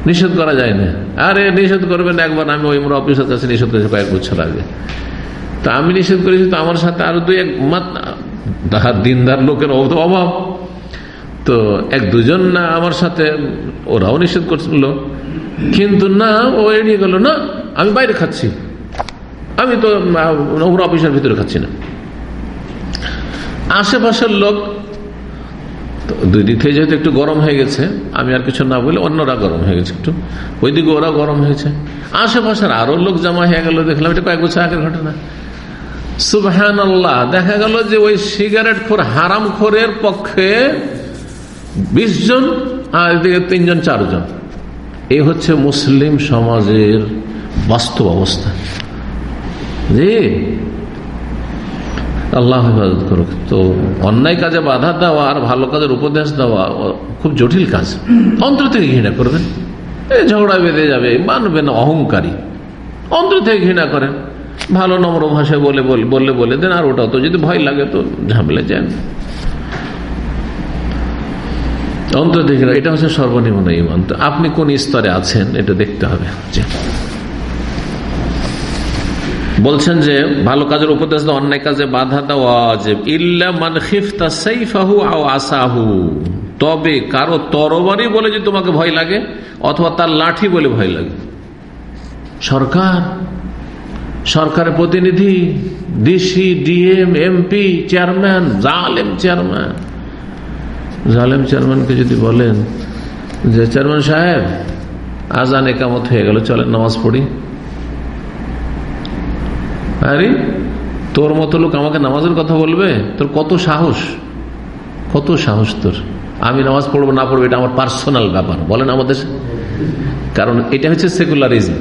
নিষেধ করা যায় না। আরে নিষেধ করবেন একবার, আমি ওই মোড় অফিসের কাছে নিষেধ করেছি কয়েক বছর আগে। তা আমি নিষেধ করেছি, তো আমার সাথে আরও দুই এক দিনদার লোকের অভাব। তো এক দুজন না আমার সাথে ওরাও নিষেধ করছিল। কিন্তু না, ও এড়িয়ে গেল, না, আমি বাইরে খাচ্ছি। আমি তো ওমর অফিসের ভিতরে খাচ্ছি না। আশেপাশের লোক দুই দিক থেকে যেহেতু একটু গরম হয়ে গেছে, আমি আর কিছু না বলে অন্যরা গরম হয়ে গেছে একটু। ওইদিকে ওরা গরম হয়েছে। আশেপাশের আরও লোক জমা হয়ে গেল, দেখলাম এটা কয়েক বছর আগের ঘটনা। সুবহান আল্লাহ দেখা গেল যে ওই সিগারেট খোর হারাম খোরের পক্ষে বিশ জন তিনজন, চারজন। এই হচ্ছে মুসলিম সমাজের বাস্তব অবস্থা। জি। আল্লাহ হেফাজত করুক। তো অন্যায় কাজে বাধা দেওয়া আর ভালো কাজের উপদেশ দেওয়া খুব জটিল কাজ। অন্তর থেকে ঘৃণা করবেন। এই ঝগড়া বেঁধে যাবে, মানবেন অহংকারী। অন্তর থেকে ঘৃণা করেন। ভালো নম্র ভাষায় বলে বললে বলে দেন, আর ওটা তো যদি ভয় লাগে তো ঝামেলে যান। অন্তর থেকে এটা হচ্ছে সর্বনিম্ন ইমান। তো আপনি কোন স্তরে আছেন, এটা দেখতে হবে। বলছেন যে, ভালো কাজের উপদেশ দেওয়া, অন্যায় কাজে বাধা দেওয়া আসাহু। তবে কারও তরবারি বলে যে তোমাকে ভয় লাগে, অথবা তার লাঠি বলে ভয় লাগে। সরকার, সরকারের প্রতিনিধি, ডিসি, ডিএম, এমপি, চেয়ারম্যান, জালেম চেয়ারম্যান। জালেম চেয়ারম্যানকে যদি বলেন যে, চেয়ারম্যান সাহেব, আজান একামত হয়ে গেল, চলেন নামাজ পড়ি। আরে, তোর মতো লোক আমাকে নামাজের কথা বলবে? তোর কত সাহস? কত সাহস তোর? আমি নামাজ পড়ব, না পড়ব, এটা আমার পার্সোনাল ব্যাপার, বলেন আমাদের কারণ এটা হচ্ছে সেকুলারিজম।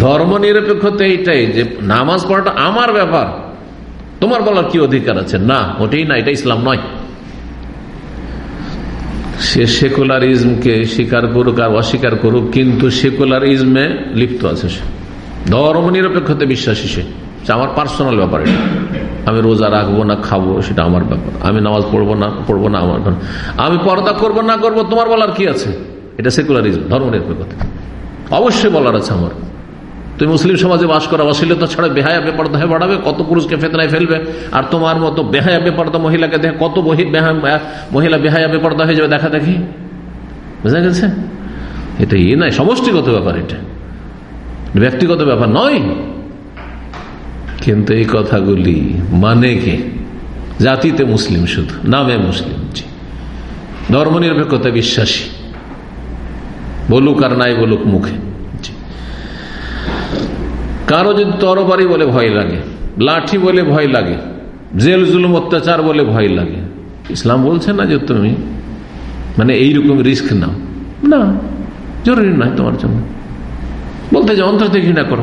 ধর্ম নিরপেক্ষতা এইটাই যে, নামাজ পড়াটা আমার ব্যাপার। তোমার বলার কি অধিকার আছে? না ওটাই না, এটা ইসলাম নয়। সে সেকুলারিজমকে স্বীকার করুক আর অস্বীকার করুক, কিন্তু সেকুলারিজমে লিপ্ত আছে সে। ধর্ম নিরপেক্ষতে বিশ্বাসী সে। আমার পার্সোনাল ব্যাপার। এটা আমি রোজা রাখব না, খাব, সেটা আমার ব্যাপার। আমি নামাজ পড়ব না পড়ব না আমার আমি পর্দা করব না করব, তোমার বলার কি আছে? এটা সেকুলারিজম, ধর্ম নিরপেক্ষতা। অবশ্যই বলার আছে আমার। তুমি মুসলিম সমাজে বাস করা অশ্লীলতা ছাড়া বেহায়া বেপর্দায় বাড়াবে? কত পুরুষকে ফেতনায় ফেলবে? আর তোমার মতো বেহায়া বেপর্দা মহিলাকে দেখে কত বহি মহিলা বেহায়া বেপর্দা হয়ে যাবে? দেখা দেখি। বুঝা গেছে? এটা ইয়ে নয়, সমষ্টিগত ব্যাপার এটা। ব্যক্তিগত ব্যাপার নয়। কিন্তু এই কথাগুলি মানে কে? জাতিতে মুসলিম শুধু, নামে মুসলিম, জি। ধর্মনিরপেক্ষতা বিশ্বাসী। বলুক আর নাই বলুক মুখে। কারও যদি তরবারি বলে ভয় লাগে, লাঠি বলে ভয় লাগে, জেল, জুলুম, অত্যাচার বলে ভয় লাগে, ইসলাম বলছে না যে তুমি মানে এইরকম রিস্ক নাও। না, জরুরি নয় তোমার জন্য। বলতে যে অন্তর থেকে ঘৃণা করো।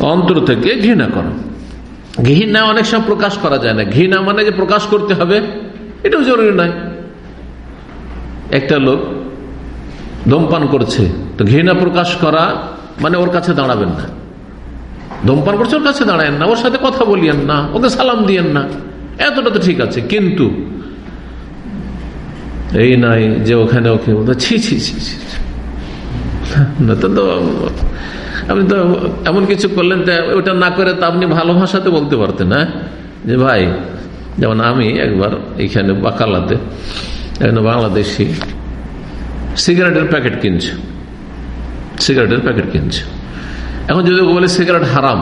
অন্তর থেকে ঘৃণা করো। ঘৃণা অনেক সময় প্রকাশ করা যায় না। ঘৃণা মানে যে প্রকাশ করতে হবে, এটাও জরুরি নয়। একটা লোক ধূমপান করছে, তো ঘৃণা প্রকাশ করা মানে ওর কাছে দাঁড়াবেন না। ধূমপান করছে, ওর কাছে দাঁড়ায়েন না। ওর সাথে কথা বলিয়েন না। ওকে সালাম দিয়েন না। এতটা তো ঠিক আছে, কিন্তু এই নাই যে ওখানে ওকে ছি ছি ছি ছি না তো আপনি তো এমন কিছু করলেন ওটা না করে তো আপনি ভালো ভাষাতে বলতে পারতেন হ্যাঁ? যে ভাই, যেমন আমি একবার এইখানে বাকালাতে বাংলাদেশি সিগারেটের প্যাকেট কিনছে। সিগারেটের প্যাকেট কিনছে। এখন যদি বলে সিগারেট হারাম,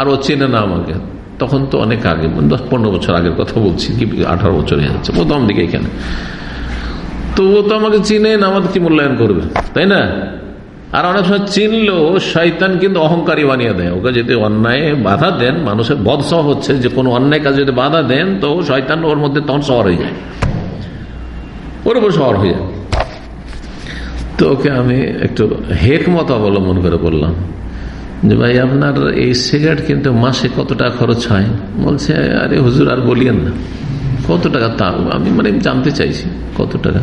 আর ও চেনে না আমাকে, তখন তো অনেক আগে, দশ পনেরো বছর আগের কথা বলছি, কি আঠারো বছর হয়ে যাচ্ছে প্রথম দিকে এখানে। তো ও তো আমাকে চিনে না, আমাদের কি মূল্যায়ন করবে, তাই না? আর অনেক সময় চিনলেও শৈতান কিন্তু অহংকারী বানিয়ে দেয়। ওকে যদি অন্যায় বাধা দেন, মানুষের বদসহ হচ্ছে, যে কোনো অন্যায় কাজে যদি বাধা দেন, তো শয়তান ওর মধ্যে তখন শহর হয়ে যায়। ওর উপর শহর হয়ে যায়। তো ওকে আমি একটু হেকমত অবলম্বন করে বললাম যে ভাই, আপনার এই সিগারেট কিন্তু মাসে কত টাকা খরচ হয়? বলছে, আরে হুজুর, আর বলিয়েন না। কত টাকা? তা আমি মানে জানতে চাইছি, কত টাকা?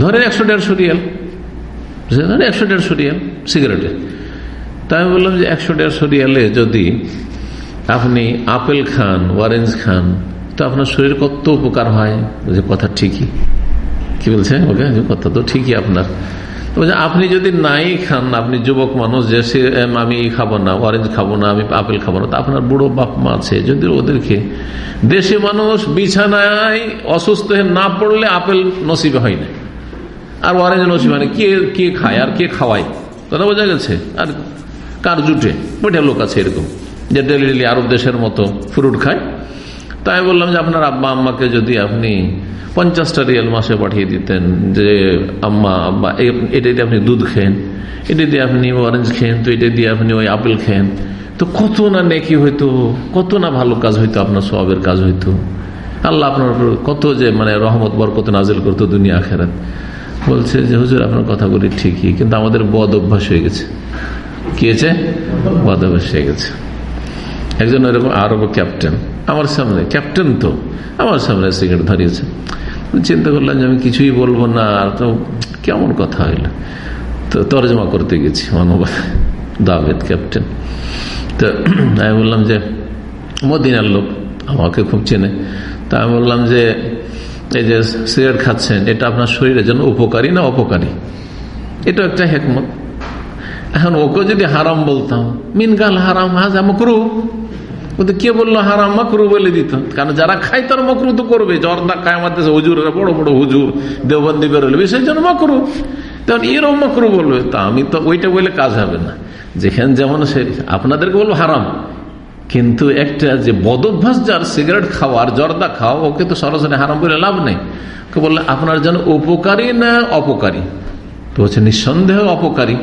ধরেন একশো দেড়শো রিয়াল। ধরেন একশো দেড়শো রিয়াল সিগারেটে তাই আমি বললাম যে একশো দেড়শো রিয়ালে যদি আপনি আপেল খান, অরেঞ্জ খান, তো আপনার শরীর কত উপকার হয়? যে কথা ঠিকই। কি বলছে? ওকে, কথা তো ঠিকই আপনার। আপনি যদি নাই খান, আপনি যুবক মানুষ, যে আমি খাব না, অরেঞ্জ খাব না, আমি আপেল খাব না আপনার বুড়ো বাপ মা আছে। যদি ওদেরকে দেশে মানুষ বিছানায় অসুস্থ হয়ে না পড়লে আপেল নসিবে হয় না। আর অরেঞ্জ নসিবে হয় কে কে খায় আর কে খাওয়ায়? কথা বোঝা গেছে? আর কার জুটে? ওইটা লোক আছে এরকম, যে ডেলি ডেলি আরব দেশের মতো ফ্রুট খায়। তাই বললাম যে আপনার আব্বা আম্মাকে যদি আপনি পঞ্চাশটা রিয়াল মাসে পাঠিয়ে দিতেন, যে আম্মা, আব্বা এটা দিয়ে আপনি দুধ খেন এটা দিয়ে আপনি অরেঞ্জ খেন তো এটা দিয়ে আপনি ওই আপেল খেন তো কত না নেকি হইতো, কত না ভালো কাজ হইতো, আপনার সবের কাজ হইতো। আল্লাহ আপনার কত যে মানে রহমত, বরকত নাজিল করতো দুনিয়া, আখেরাত। বলছে যে, হুজুর, আপনার কথাগুলি ঠিকই, কিন্তু আমাদের বদ অভ্যাস হয়ে গেছে। কি হয়েছে? বদ অভ্যাস হয়ে গেছে। একজন এরকম আরব ক্যাপ্টেন আমার সামনে ক্যাপ্টেন তো, আমার সামনে সিগারেট ধরিয়েছে চিন্তা করলাম যে আমি কিছুই বলব না, আর তো কেমন কথা হইল। তো তর্জমা করতে গেছি অনুবাদ দাবেদ ক্যাপ্টেন তো আমি বললাম যে, মদিনার লোক আমাকে খুব চেনে। তা আমি বললাম যে, এই যে সিগারেট খাচ্ছেন, এটা আপনার শরীরের জন্য উপকারী না অপকারী? এটা একটা হেকমত। এখন ওকে যদি হারাম বলতাম, মিনগাল হারাম হাজা মকরু কিন্তু কে বলল, হারাম মকরু বলে দিত। কারণ যারা খায় তার মকরু তো করবে। জর্দা খায় আমার দেশে হুজুর বড় বড় হুজুর দেবন্দি বেরোলে। সেই জন্য মকরু। তখন এরম মকরু বলবে। তা আমি তো ওইটা বলে কাজ হবে না। যেখানে যেমন সে, আপনাদেরকে বলব হারাম। কিন্তু একটা যে বদভ্যাস যার, সিগারেট খাওয়ার জর্দা খাওয়া, ওকে তো সরাসরি হারাম বলে লাভ নেই। বললে, আপনার জন্য উপকারী না অপকারী? তো হচ্ছে নিঃসন্দেহ অপকারী।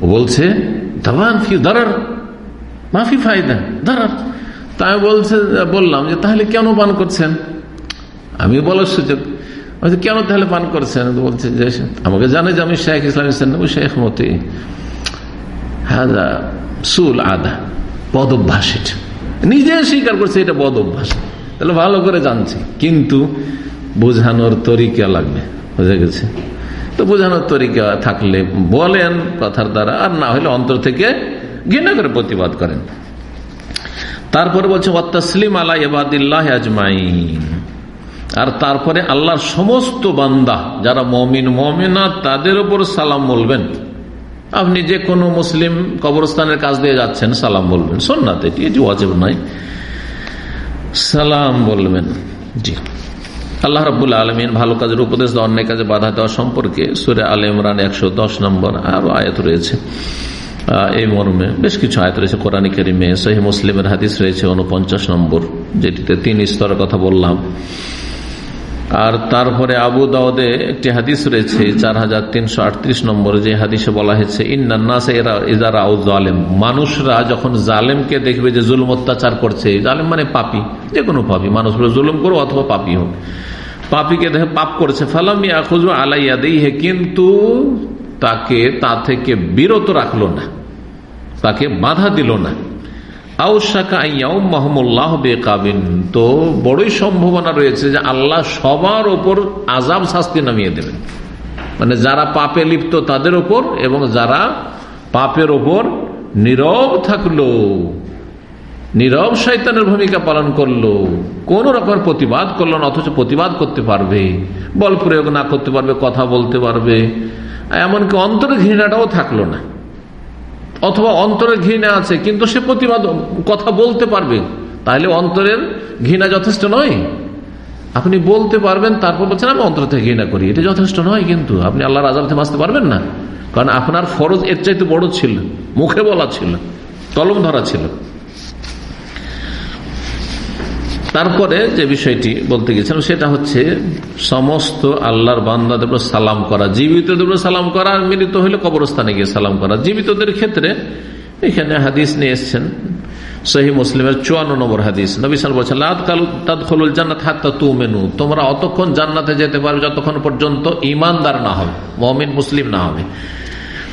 বলছে দাবান ফি দারার। মাফি ফায়দা দাঁড়ার তাই বলছে, বললাম যে, তাহলে কেন পান করছেন? আমি বলার সুযোগ কেন তাহলে পান করছেন? বলছে যে, আমাকে জানে যে আমি শেখ ইসলাম ইসলাম শেখ মতি। হাদা সুল আদা পদভ্যাস নিজে স্বীকার করছে, এটা বদ অভ্যাস তাহলে ভালো করে জানছে। কিন্তু বোঝানোর তরিকা লাগবে, বুঝে গেছে? তো বোঝানোর তরিকা থাকলে বলেন কথার দ্বারা, আর না হলে অন্তর থেকে ঘৃণা করে প্রতিবাদ করেন। তারপরে বলছে, ওয়াত্তাসলিম আলা এবাদিল্লাহ আজমাইন। আর তারপরে আল্লাহর সমস্ত বান্দা, যারা মমিন মমিনা তাদের উপর সালাম বলবেন। আপনি যে কোনো মুসলিম কবরস্থানের কাজ দিয়ে যাচ্ছেন, সালাম বলবেন। সোননাথ এটি এটি নয়। সালাম বলবেন। জি। আল্লাহ রবুল আলমিন ভালো কাজের উপদেশ দেওয়া অন্য কাজে বাধা দেওয়া সম্পর্কে সুরে আল ইমরান একশো দশ নম্বর আরও আয়াত রয়েছে। এই মর্মে বেশ কিছু আয়াত রয়েছে, কোরআন কেরিমে সহি মুসলিমের হাদিস রয়েছে উনপঞ্চাশ নম্বর, যেটিতে তিন স্তরের কথা বললাম। আর তারপরে আবু দাউদে একটি হাদিস রয়েছে, চার হাজার তিনশো আটত্রিশ নম্বর, যে হাদিসে বলা হয়েছে মানুষরা যখন জালেমকে দেখবে যে জুলুম অত্যাচার করছে, জালেম মানে পাপি, যে কোনো পাপি, মানুষ জুলুম করো অথবা পাপি হোক। পাপিকে দেখে পাপ করছে ফালামিয়া খুঁজবো আলাইয়া দেই কিন্তু তাকে তা থেকে বিরত রাখল না। তাকে বাধা দিল না। তো বড়ই সম্ভাবনা রয়েছে যে আল্লাহ সবার ওপর আজাব শাস্তি নামিয়ে দেবেন। মানে যারা পাপে লিপ্ত তাদের ওপর এবং যারা পাপের ওপর নীরব থাকল, নীরব শৈতানের ভূমিকা পালন করল, কোন রকমের প্রতিবাদ করল না, অথচ প্রতিবাদ করতে পারবে, বল প্রয়োগ না করতে পারবে, কথা বলতে পারবে এমনকি অন্তরের ঘৃণাটাও থাকল না। অথবা অন্তরে ঘৃণা আছে, কিন্তু সে প্রতিবাদ, কথা বলতে পারবে। তাহলে অন্তরের ঘৃণা যথেষ্ট নয়। আপনি বলতে পারবেন, তারপর বলছেন, আমি অন্তর থেকে ঘৃণা করি। এটা যথেষ্ট নয় কিন্তু। আপনি আল্লাহর আজাব থেকে বাঁচতে পারবেন না। কারণ আপনার ফরজ এর চাইতে বড় ছিল, মুখে বলা ছিল, কলম ধরা ছিল। তারপরে যে বিষয়টি বলতে গেছিলাম, সেটা হচ্ছে সমস্ত আল্লাহর বান্দাদের সালাম করা, জীবিতদের সালাম করা, আর মিলিত হলে কবরস্থানে গিয়ে সালাম করা। জীবিতদের ক্ষেত্রে এখানে হাদিস নিয়ে এসছেন সহি মুসলিমের চুয়ান্ন নম্বর হাদিস। নবিসাল বলছেন তাদখলুল জান্নাত হাত্তা তু মেনু তোমরা অতক্ষণ জান্নাতে যেতে পারবে যতক্ষণ পর্যন্ত ইমানদার না হবে, মমিন মুসলিম না হবে।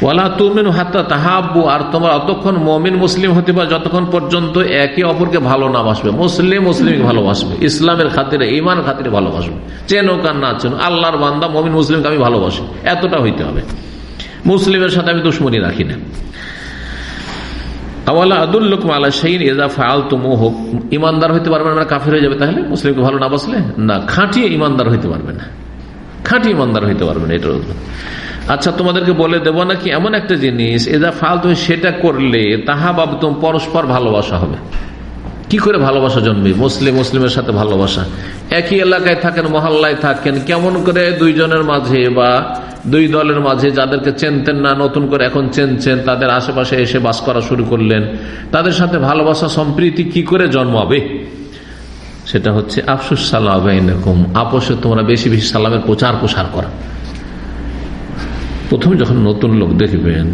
ওয়ালা তুমিন হাত্তা তাহাব্বু, আর তোমার অতক্ষণ মমিন মুসলিম হতে পারে যতক্ষণ পর্যন্ত একে অপরকে ভালো না বাসবে, মুসলিম মুসলিমকে ভালোবাসবে, ইসলামের খাতিরে ইমান খাতিরে ভালোবাসবে। চেনো কার না চেনো, আল্লাহর বান্দা মমিন মুসলিমকে আমি ভালোবাসি, এতটা হইতে হবে। মুসলিমের সাথে আমি দুশ্মনী রাখি না। ইমানদার হইতে পারবে না কাফের হয়ে যাবে তাহলে? মুসলিমকে ভালো না বাসলে? না খাঁটিয়ে ইমানদার হইতে পারবে না। খাঁটি ইমানদার হইতে পারবে না, এটার আচ্ছা তোমাদেরকে বলে দেব নাকি এমন একটা জিনিস এদা ফাল তুমি সেটা করলে তাহা বাবু তুমি পরস্পর ভালোবাসা হবে। কি করে ভালোবাসা জন্মে? মুসলিম, মুসলিমের সাথে ভালোবাসা। একই এলাকায় থাকেন, মহল্লায় থাকেন, কেমন করে দুইজনের মাঝে বা দুই দলের মাঝে যাদেরকে চেনতেন না, নতুন করে এখন চেনছেন, তাদের আশেপাশে এসে বাস করা শুরু করলেন, তাদের সাথে ভালোবাসা সম্প্রীতি কি করে জন্মাবে? সেটা হচ্ছে, আফসুস সালাম আপোষে তোমরা বেশি বেশি সালামের প্রচার প্রসার করা। প্রথমে যখন নতুন লোক দেখবেন,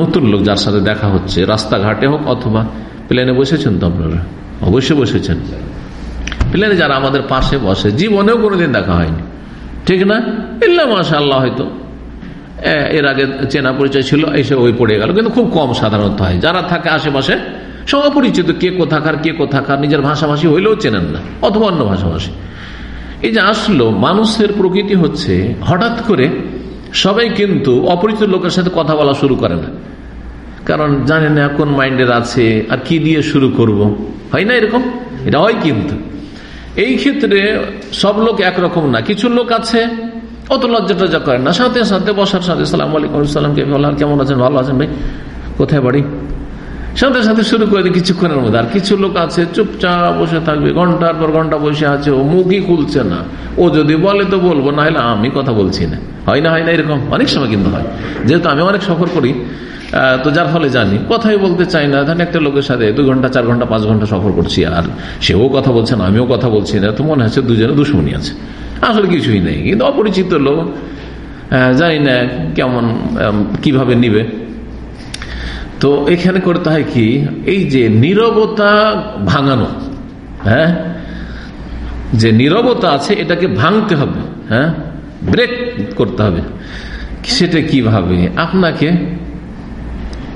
নতুন লোক যার সাথে দেখা হচ্ছে, রাস্তাঘাটে হোক অথবা প্লেনে বসেছেন তো আপনারা? অবশ্যই বসেছেন। প্লেনে যারা আমাদের পাশে বসে, জীবনেও কোনোদিন দেখা হয়নি। ঠিক না? ইল্লা মাসা আল্লাহ হয়তো এর আগে চেনা পরিচয় ছিল, এসে ওই পড়ে গেল। কিন্তু খুব কম সাধারণত হয়। যারা থাকে আশেপাশে, সব অপরিচিত, কে কোথাকার কে কোথাকার, নিজের ভাষাভাষী হইলেও চেনেন না, অথবা অন্য ভাষাভাষী। এই যে আসলো, মানুষের প্রকৃতি হচ্ছে, হঠাৎ করে সবাই কিন্তু অপরিচিত লোকের সাথে কথা বলা শুরু করে না। কারণ জানে না কোন মাইন্ডের আছে আর কি দিয়ে শুরু করব। হয় না এরকম? এটা হয় কিন্তু। এই ক্ষেত্রে সব লোক একরকম না। কিছু লোক আছে, অত লজ্জা টজ্জা করেন না। সাথে সাথে বসার সাথে সালাম আলাইকুম সালামকে কেমন আছেন? ভালো আছেন ভাই? কোথায় বাড়ি? সাথে সাথে শুরু করে দিই কিছুক্ষণের মধ্যে। আর কিছু লোক আছে, চুপচাপ বসে থাকবে, ঘণ্টার পর ঘণ্টা বসে আছে, ও মুখই খুলছে না। ও যদি বলে তো বলব না হলে আমি কথা বলছি না। হয় না হয় না, এরকম অনেক সময় কিন্তু হয়। যেহেতু আমি অনেক সফর করি তো যার ফলে জানি, কথাই বলতে চাই না। ধরেন একটা লোকের সাথে দুই ঘণ্টা, চার ঘণ্টা, পাঁচ ঘণ্টা সফর করছি, আর সেও কথা বলছে না, আমিও কথা বলছি না, তো মনে হচ্ছে দুজনে দুশ্মনী আছে। আসলে কিছুই নেই, কিন্তু অপরিচিত লোক জানি না কেমন কীভাবে নিবে। তো এখানে করতে হয় কি? এই যে নিরবতা ভাঙানো হ্যাঁ? যে নিরবতা আছে, এটাকে ভাঙতে হবে হ্যাঁ? ব্রেক করতে হবে। সেটা কীভাবে? আপনাকে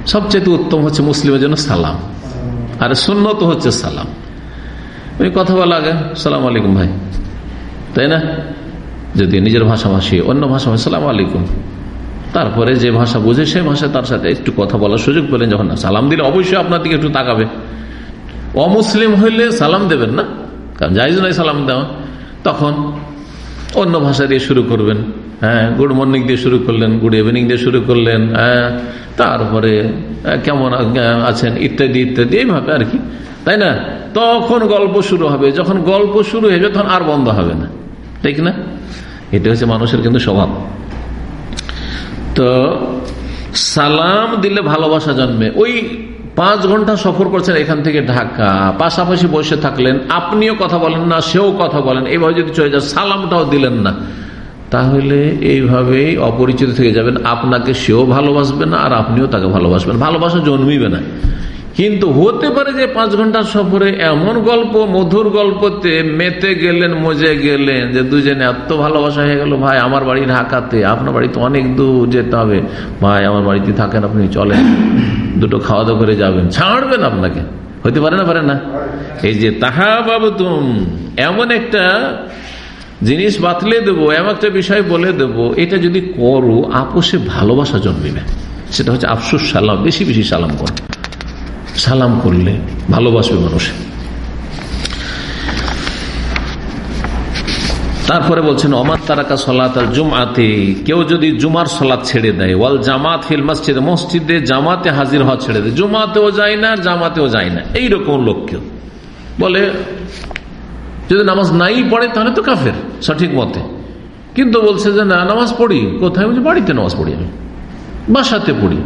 সবচেয়ে উত্তম হচ্ছে মুসলিমের জন্য সালাম, আর সুন্নত হচ্ছে সালাম। ওই কথা বলা আগে, সালাম আলাইকুম ভাই, তাই না? যদি নিজের ভাষাভাষী, অন্য ভাষা সালাম আলাইকুম। তারপরে যে ভাষা বুঝে সে ভাষায় তার সাথে একটু কথা বলার সুযোগ পেলেন যখন সালাম দিলে অবশ্যই আপনার দিকে একটু তাকাবে। অমুসলিম হইলে সালাম দেবেন না, কারণ যাইজ নাই সালাম দেওয়া। তখন অন্য ভাষা দিয়ে শুরু করবেন হ্যাঁ গুড মর্নিং দিয়ে শুরু করলেন, গুড ইভিনিং দিয়ে শুরু করলেন হ্যাঁ তারপরে কেমন আছেন, ইত্যাদি ইত্যাদি, এইভাবে আর কি, তাই না? তখন গল্প শুরু হবে, যখন গল্প শুরু হয়ে তখন আর বন্ধ হবে না, ঠিক না? এটা হচ্ছে মানুষের কিন্তু স্বভাব। তো সালাম দিলে ভালোবাসা জন্মে। ওই পাঁচ ঘণ্টা সফর করছেন এখান থেকে ঢাকা। পাশাপাশি বসে থাকলেন। আপনিও কথা বলেন না, সেও কথা বলেন। এইভাবে যদি চলে যান সালামটাও দিলেন না। তাহলে এইভাবেই অপরিচিত থেকে যাবেন। আপনাকে সেও ভালোবাসবে না, আর আপনিও তাকে ভালোবাসবেন। ভালোবাসা জন্মিবে না। কিন্তু হতে পারে যে পাঁচ ঘণ্টার সফরে এমন গল্প, মধুর গল্পতে মেতে গেলেন, মজে গেলেন, যে দুজনে এত ভালোবাসা হয়ে গেল, ভাই, আমার বাড়ি ঢাকাতে, আপনার বাড়িতে অনেক দূর যেতে হবে। ভাই, আমার বাড়িতে থাকেন আপনি, চলেন, দুটো খাওয়া দাওয়া করে যাবেন। ছাড়বেন আপনাকে? হতে পারে না পারে না। এই যে তাহা বাবু তুম এমন একটা জিনিস বাতলে দেবো, এমন একটা বিষয় বলে দেবো, এটা যদি করো, আপোষে ভালোবাসা জন্মিবে। সেটা হচ্ছে আফসুস সালাম, বেশি বেশি সালাম করো। সালাম করলে ভালোবাসবে মানুষ। তারপরে বলছেন অমার তারাকা সলাত জুমাতে কেউ যদি জুমার সলাৎ ছেড়ে দেয়, ওয়াল জামাত ফিল মসজিদ মসজিদে জামাতে হাজির হওয়া ছেড়ে দেয়, জুমাতেও যায় না, জামাতেও যায় না এইরকম লোক কেউ। বলে, যদি নামাজ নাই পড়ে, তাহলে তো কাফের, সঠিক মতে। কিন্তু বলছে যে, না, নামাজ পড়ি, কোথায়? বলছি, বাড়িতে নামাজ পড়ি আমি। বাসাতে পড়ি,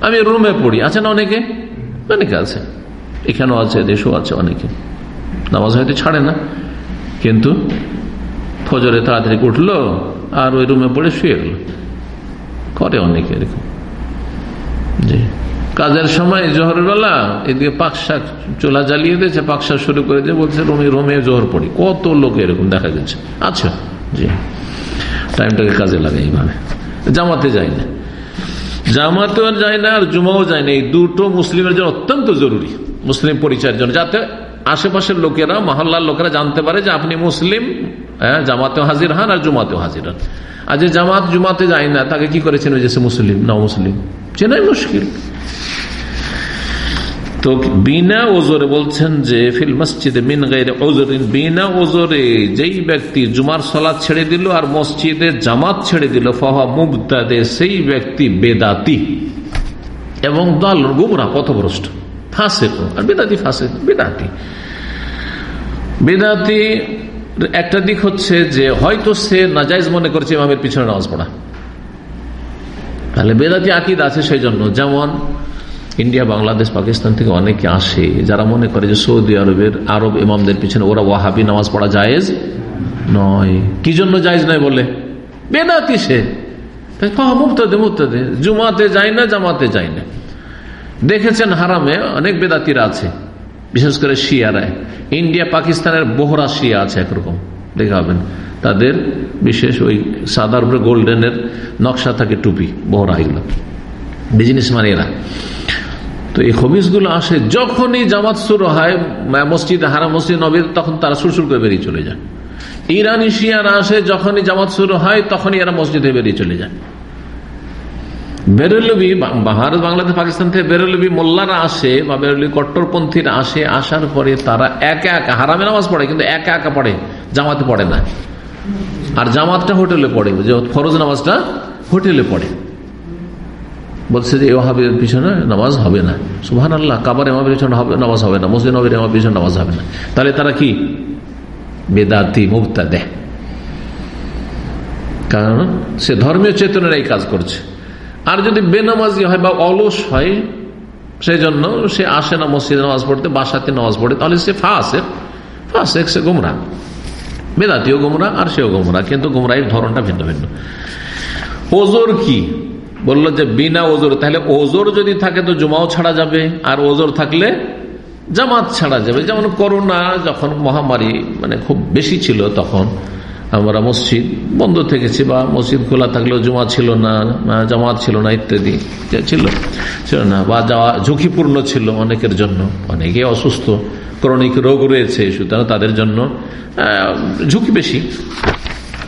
আমি রুমে পড়ি। আছে না অনেকে? অনেকে আছে। এখানেও আছে, দেশও আছে অনেকে। নামাজ হয়তো ছাড়ে না, কিন্তু ফজরে তাড়াতাড়ি উঠল আর ওই রুমে পড়ে শুয়ে গেল। করে অনেকে এরকম। জি। কাজের সময় জোহর বেলা এদিকে পাকশাক চোলা জ্বালিয়ে দিয়েছে পাকশাক শুরু করে দিয়ে বলছে, রুমে রুমে জোহর পড়ি। কত লোক এরকম দেখা গেছে আচ্ছা জি। টাইমটাকে কাজে লাগে এইভাবে। জামাতে যায় না। জামাতেও যায় না আর জুমাও যায় না। এই দুটো মুসলিমের জন্য অত্যন্ত জরুরি। মুসলিম পরিচয়ের জন্য। যাতে আশেপাশের লোকেরা, মহল্লার লোকেরা জানতে পারে যে আপনি মুসলিম হ্যাঁ জামাতেও হাজির হন আর জুমাতেও হাজির হন। আর যে জামাত জুমাতে যায় না, তাকে কি করেছেন ওই যে মুসলিম না মুসলিম চেনাই মুশকিল। তো বিনা ওজোরে বলছেন যে, ফিল মসজিদে মিন গাইরে ওজরিন বিনা ওজোরে যেই ব্যক্তি জুমার সলাদ ছেড়ে দিল আর মসজিদে জামাত ছেড়ে দিল, ফহা মুবতাদে, সেই ব্যক্তি বেদাতি এবং দল গুমরা পথভ্রষ্ট ফাঁসে আর বেদাতি ফাঁসে বেদাতি। বেদাতি একটা দিক হচ্ছে যে, হয়তো সে নাজাইজ মনে করছে ইমামের পিছনে নামাজ পড়া। তাহলে বেদাতি আকিদ আছে সেই জন্য, যেমন ইন্ডিয়া, বাংলাদেশ, পাকিস্তান থেকে অনেকে আসে যারা মনে করে যে সৌদি আরবের আরব ইমামদের পিছনে ওরা ওয়াহাবি নামাজ পড়া জায়েজ নয়। কি জন্য জায়েজ নয় বলে? বেদাতি সে। মুক্তদে মুক্তদে জুমাতে যায় না, জামাতে যায় না। দেখেছেন হারামে অনেক বেদাতিরা আছে, বিশেষ করে শিয়ারায় ইন্ডিয়া, পাকিস্তানের বহরা শিয়া আছে একরকম। দেখে দেখাবেন তাদের বিশেষ ওই সাদার উপরে গোল্ডেনের নকশা থাকে টুপি, বহরা এগুলো। বিজনেস মানে এরা তো এই হবিসগুলো আসে যখনই জামাত শুরু হয় মসজিদ হারা মসজিদ, নবীর, তখন তারা সুরসুর করে বেরিয়ে চলে যায়। ইরানি শিয়ারা আসে যখনই জামাত শুরু হয়, তখনই এরা মসজিদে বেরিয়ে চলে যায়। বেরলবি ভারত, বাংলাদেশ, পাকিস্তান থেকে বেরলবি মোল্লারা আসে বা বেরলবি কট্টরপন্থীরা আসে, আসার পরে তারা একা একা, হারামে নামাজ পড়ে, কিন্তু একা একা পড়ে, জামাতে পড়ে না। আর জামাতটা হোটেলে পড়ে, যে ফরজ নামাজটা হোটেলে পড়ে। বলছে যে ওহাবের পিছনে নামাজ হবে না। সুহান আল্লাহ কাবার এমার পিছনে হবে, নামাজ হবে না। মুসলিম নবীর এমার পিছনে নামাজ হবে না। তাহলে তারা কি? বেদাতি, মুক্তা দেয় কারণ সে ধর্মীয় চেতনের এই কাজ করছে। আর যদি বেনামাজি হয় বা অলস হয় সেই জন্য সে আসে না মসজিদে নামাজ পড়তে, বাসাতে নামাজ পড়ে। তাহলে সে ফাঁসে ফাঁসে সে গুমরা। বেদাতিও গুমরা আর সেও গুমরা। কিন্তু গুমরাইয়ের ধরনটা ভিন্ন ভিন্ন। ওজোর কি? বলল যে বিনা ওজোর, তাহলে ওজোর যদি থাকে তো জমাও ছাড়া যাবে, আর ওজোর থাকলে জামাত ছাড়া যাবে। যেমন করোনা যখন মহামারী মানে খুব বেশি ছিল তখন, আমরা মসজিদ বন্ধ থেকেছি বা মসজিদ খোলা থাকলেও জমা ছিল না জামাত ছিল না, ইত্যাদি ছিল ছিল না, বা যাওয়া ঝুঁকিপূর্ণ ছিল অনেকের জন্য। অনেকে অসুস্থ, ক্রনিক রোগ রয়েছে, সুতরাং তাদের জন্য ঝুঁকি বেশি।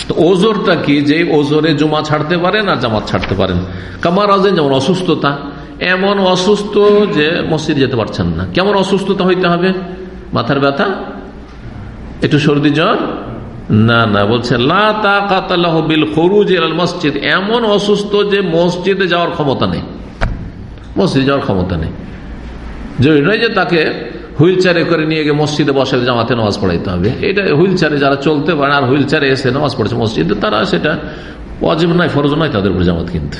তো ওজোরটা কি যে ওজোরে জমা ছাড়তে পারেন আর জামাত ছাড়তে পারেন কামার আজেন যেমন অসুস্থতা এমন অসুস্থ যে মসজিদ যেতে পারছেন না কেমন অসুস্থতা হইতে হবে মাথার ব্যথা? একটু সর্দি জ্বর না না বলছে মসজিদ এমন অসুস্থ যে মসজিদে যাওয়ার ক্ষমতা নেই। মসজিদে যাওয়ার ক্ষমতা নেই। নয় যে তাকে হুইল চেয়ারে করে নিয়ে গিয়ে মসজিদে বসে জামাতে নামাজ পড়াইতে হবে। এটা হুইল চেয়ারে যারা চলতে পারে আর হুইল চেয়ারে এসে নামাজ পড়ছে মসজিদে, তারা সেটা অজীব নয়, ফরজ নয় তাদের উপর জামাত কিন্তু।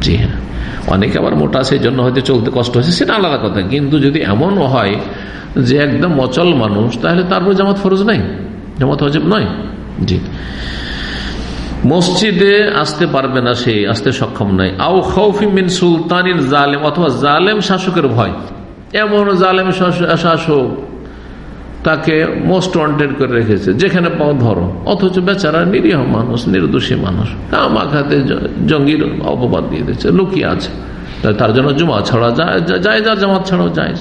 জি হ্যাঁ। অনেকে আবার মোটা সেই জন্য হয়তো চলতে কষ্ট হয়েছে, সেটা আলাদা কথা। কিন্তু যদি এমন হয় যে একদম অচল মানুষ, তাহলে তারপর জামাত ফরজ নাই, জামাত অজীব নয়। জি। মসজিদে আসতে পারবে না সে, আসতে সক্ষম নয় আউ খৌফি মিন সুলতানির জালেম, অথবা জালেম শাসকের ভয়। এমন জালেম শাসক তাকে মোস্ট ওয়ান্টেড করে রেখেছে, যেখানে পাও ধরো অথচ বেচারা নিরীহ মানুষ নির্দোষী মানুষ। আমাখাতে জঙ্গির অপবাদ দিয়ে দিচ্ছে লুকিয়ে আছে। তার জন্য জুমা ছাড়া যায় যার জামাত ছাড়াও যায়।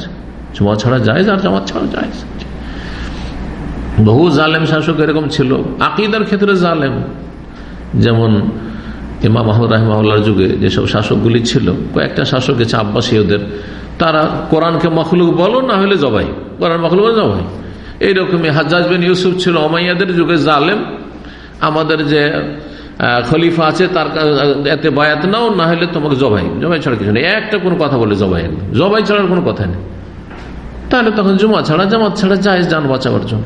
জুমা ছাড়া যায় যার জামাত ছাড়াও যায়। বহু জালেম শাসক এরকম ছিল। আকিদার ক্ষেত্রে জালেম। যেমন ইমাম মাহমুদ রাহিমার যুগে যেসব শাসকগুলি ছিল, কয়েকটা শাসক গেছে আব্বাসীয়দের। তারা কোরআনকে মখলুক বলো, না হলে জবাই। কোরআন মখলুক জবাই। এইরকমই হাজাজ বিন ইউসুফ ছিল অমাইয়াদের যুগে জালেম। আমাদের যে খলিফা আছে, তার এতে বায়াত নাও, না হলে তোমাকে জবাই। জবাই ছাড়া কিছু নেই। একটা কোনো কথা বলে জবাই জবাই ছাড়ার কোনো কথা নেই। তাহলে তখন জুমা ছাড়া, জামাত ছাড়া যায় যান বাঁচাবার জন্য।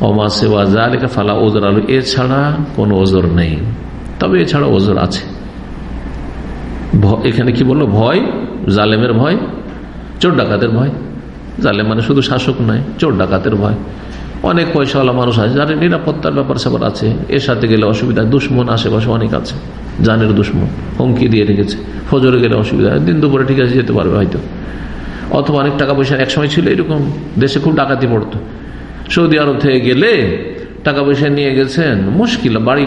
অমা সেবা জালিকা ফালা ওজোর আলু এছাড়া কোনো ওজোর নেই। তবে এছাড়া ওজোর আছে। এখানে কি বলল? ভয় জালেমের ভয়, চোর ডাকাতের ভয়। জালেম মানে শুধু শাসক নয়, চোর ডাকাতের ভয়। অনেক পয়সাওয়ালা মানুষ আছে যার নিরাপত্তার ব্যাপার স্যাপার আছে। এর সাথে গেলে অসুবিধা, দুশ্মন আশেপাশে অনেক আছে। জানের দুশ্মন, হুমকি দিয়ে রেখেছে। ফজরে গেলে অসুবিধা, দিন দুপুরে ঠিক আছে, যেতে পারবে হয়তো। অথবা অনেক টাকা পয়সা একসময় ছিল, এরকম দেশে খুব ডাকাতি পড়তো। সৌদি আরব থেকে গেলে টাকা পয়সা নিয়ে গেছেন, মুশকিল, বাড়ি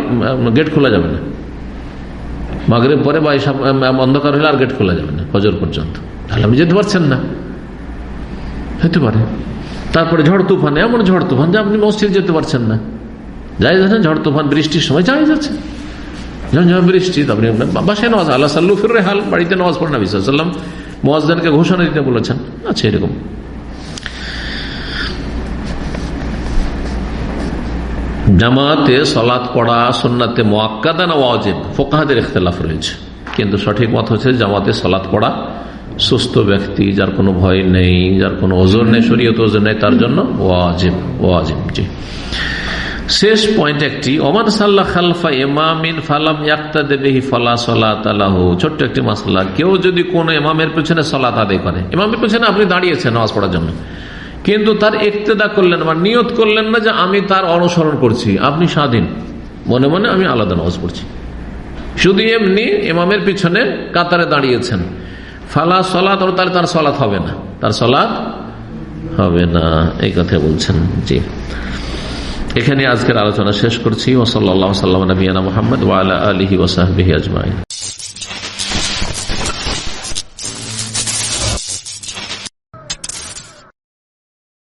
গেট খোলা যাবে না। মাগরে পরে বা অন্ধকার হলে আর গেট খোলা যাবে না, ফজর পর্যন্ত। তাহলে আপনি যেতে পারছেন না। হতে পারে। তারপরে ঝড় তুফান, এমন ঝড় তুফান যে আপনি মসজিদ যেতে পারছেন না। যাই যাচ্ছেন ঝড় তুফান, বৃষ্টির সময় যাই যাচ্ছে। যখন বৃষ্টি আপনি বাসায় নামাজ, আল্লাহ সাল্লু ফিরে বাড়িতে নামাজ পড়েন বিশ্বাসাল্লাম মোয়াজদানকে ঘোষণা দিতে বলেছেন। আচ্ছা এরকম। জামাতে সলাৎ পড়া, সন্নাতে মোয়াক্কাদা না ওয়াজেব? ফোকাহাদের ইখতলাফ রয়েছে। কিন্তু সঠিক মত হচ্ছে জামাতে সলাৎ পড়া, সুস্থ ব্যক্তি যার কোনো ভয় নেই, যার কোনো ওজন নেই, শরীয়ত ওজন নেই, তার জন্য ওয়াজিব ওয়াজিব, জি। শেষ পয়েন্ট একটি, ওমান সাল্লাহ খালফা ইমামিন ফালাম ইয়াক্তা দেবেহি ফলা সলাত আলাহু ছোট্ট একটি মাসাল্লাহ কেউ যদি কোন এমামের পেছনে সলাত আদায় করে। এমামের পেছনে আপনি দাঁড়িয়েছেন নামাজ পড়ার জন্য। কিন্তু তার ইক্তেদা করলেন বা নিয়ত করলেন না যে আমি তার অনুসরণ করছি। আপনি স্বাধীন। মনে মনে আমি আলাদা নামাজ পড়ছি। শুধু এমনি ইমামের পিছনে কাতারে দাঁড়িয়েছেন। ফালা সলাত তাহলে তার সলাৎ হবে না। তার সলাৎ হবে না। এই কথা বলছেন। জি। এখানে আজকের আলোচনা শেষ করছি। ওসল্লা সাল্লাম নবীনা মোহাম্মদ ওয়ালা আলহি ওসাহবিহি আজমাই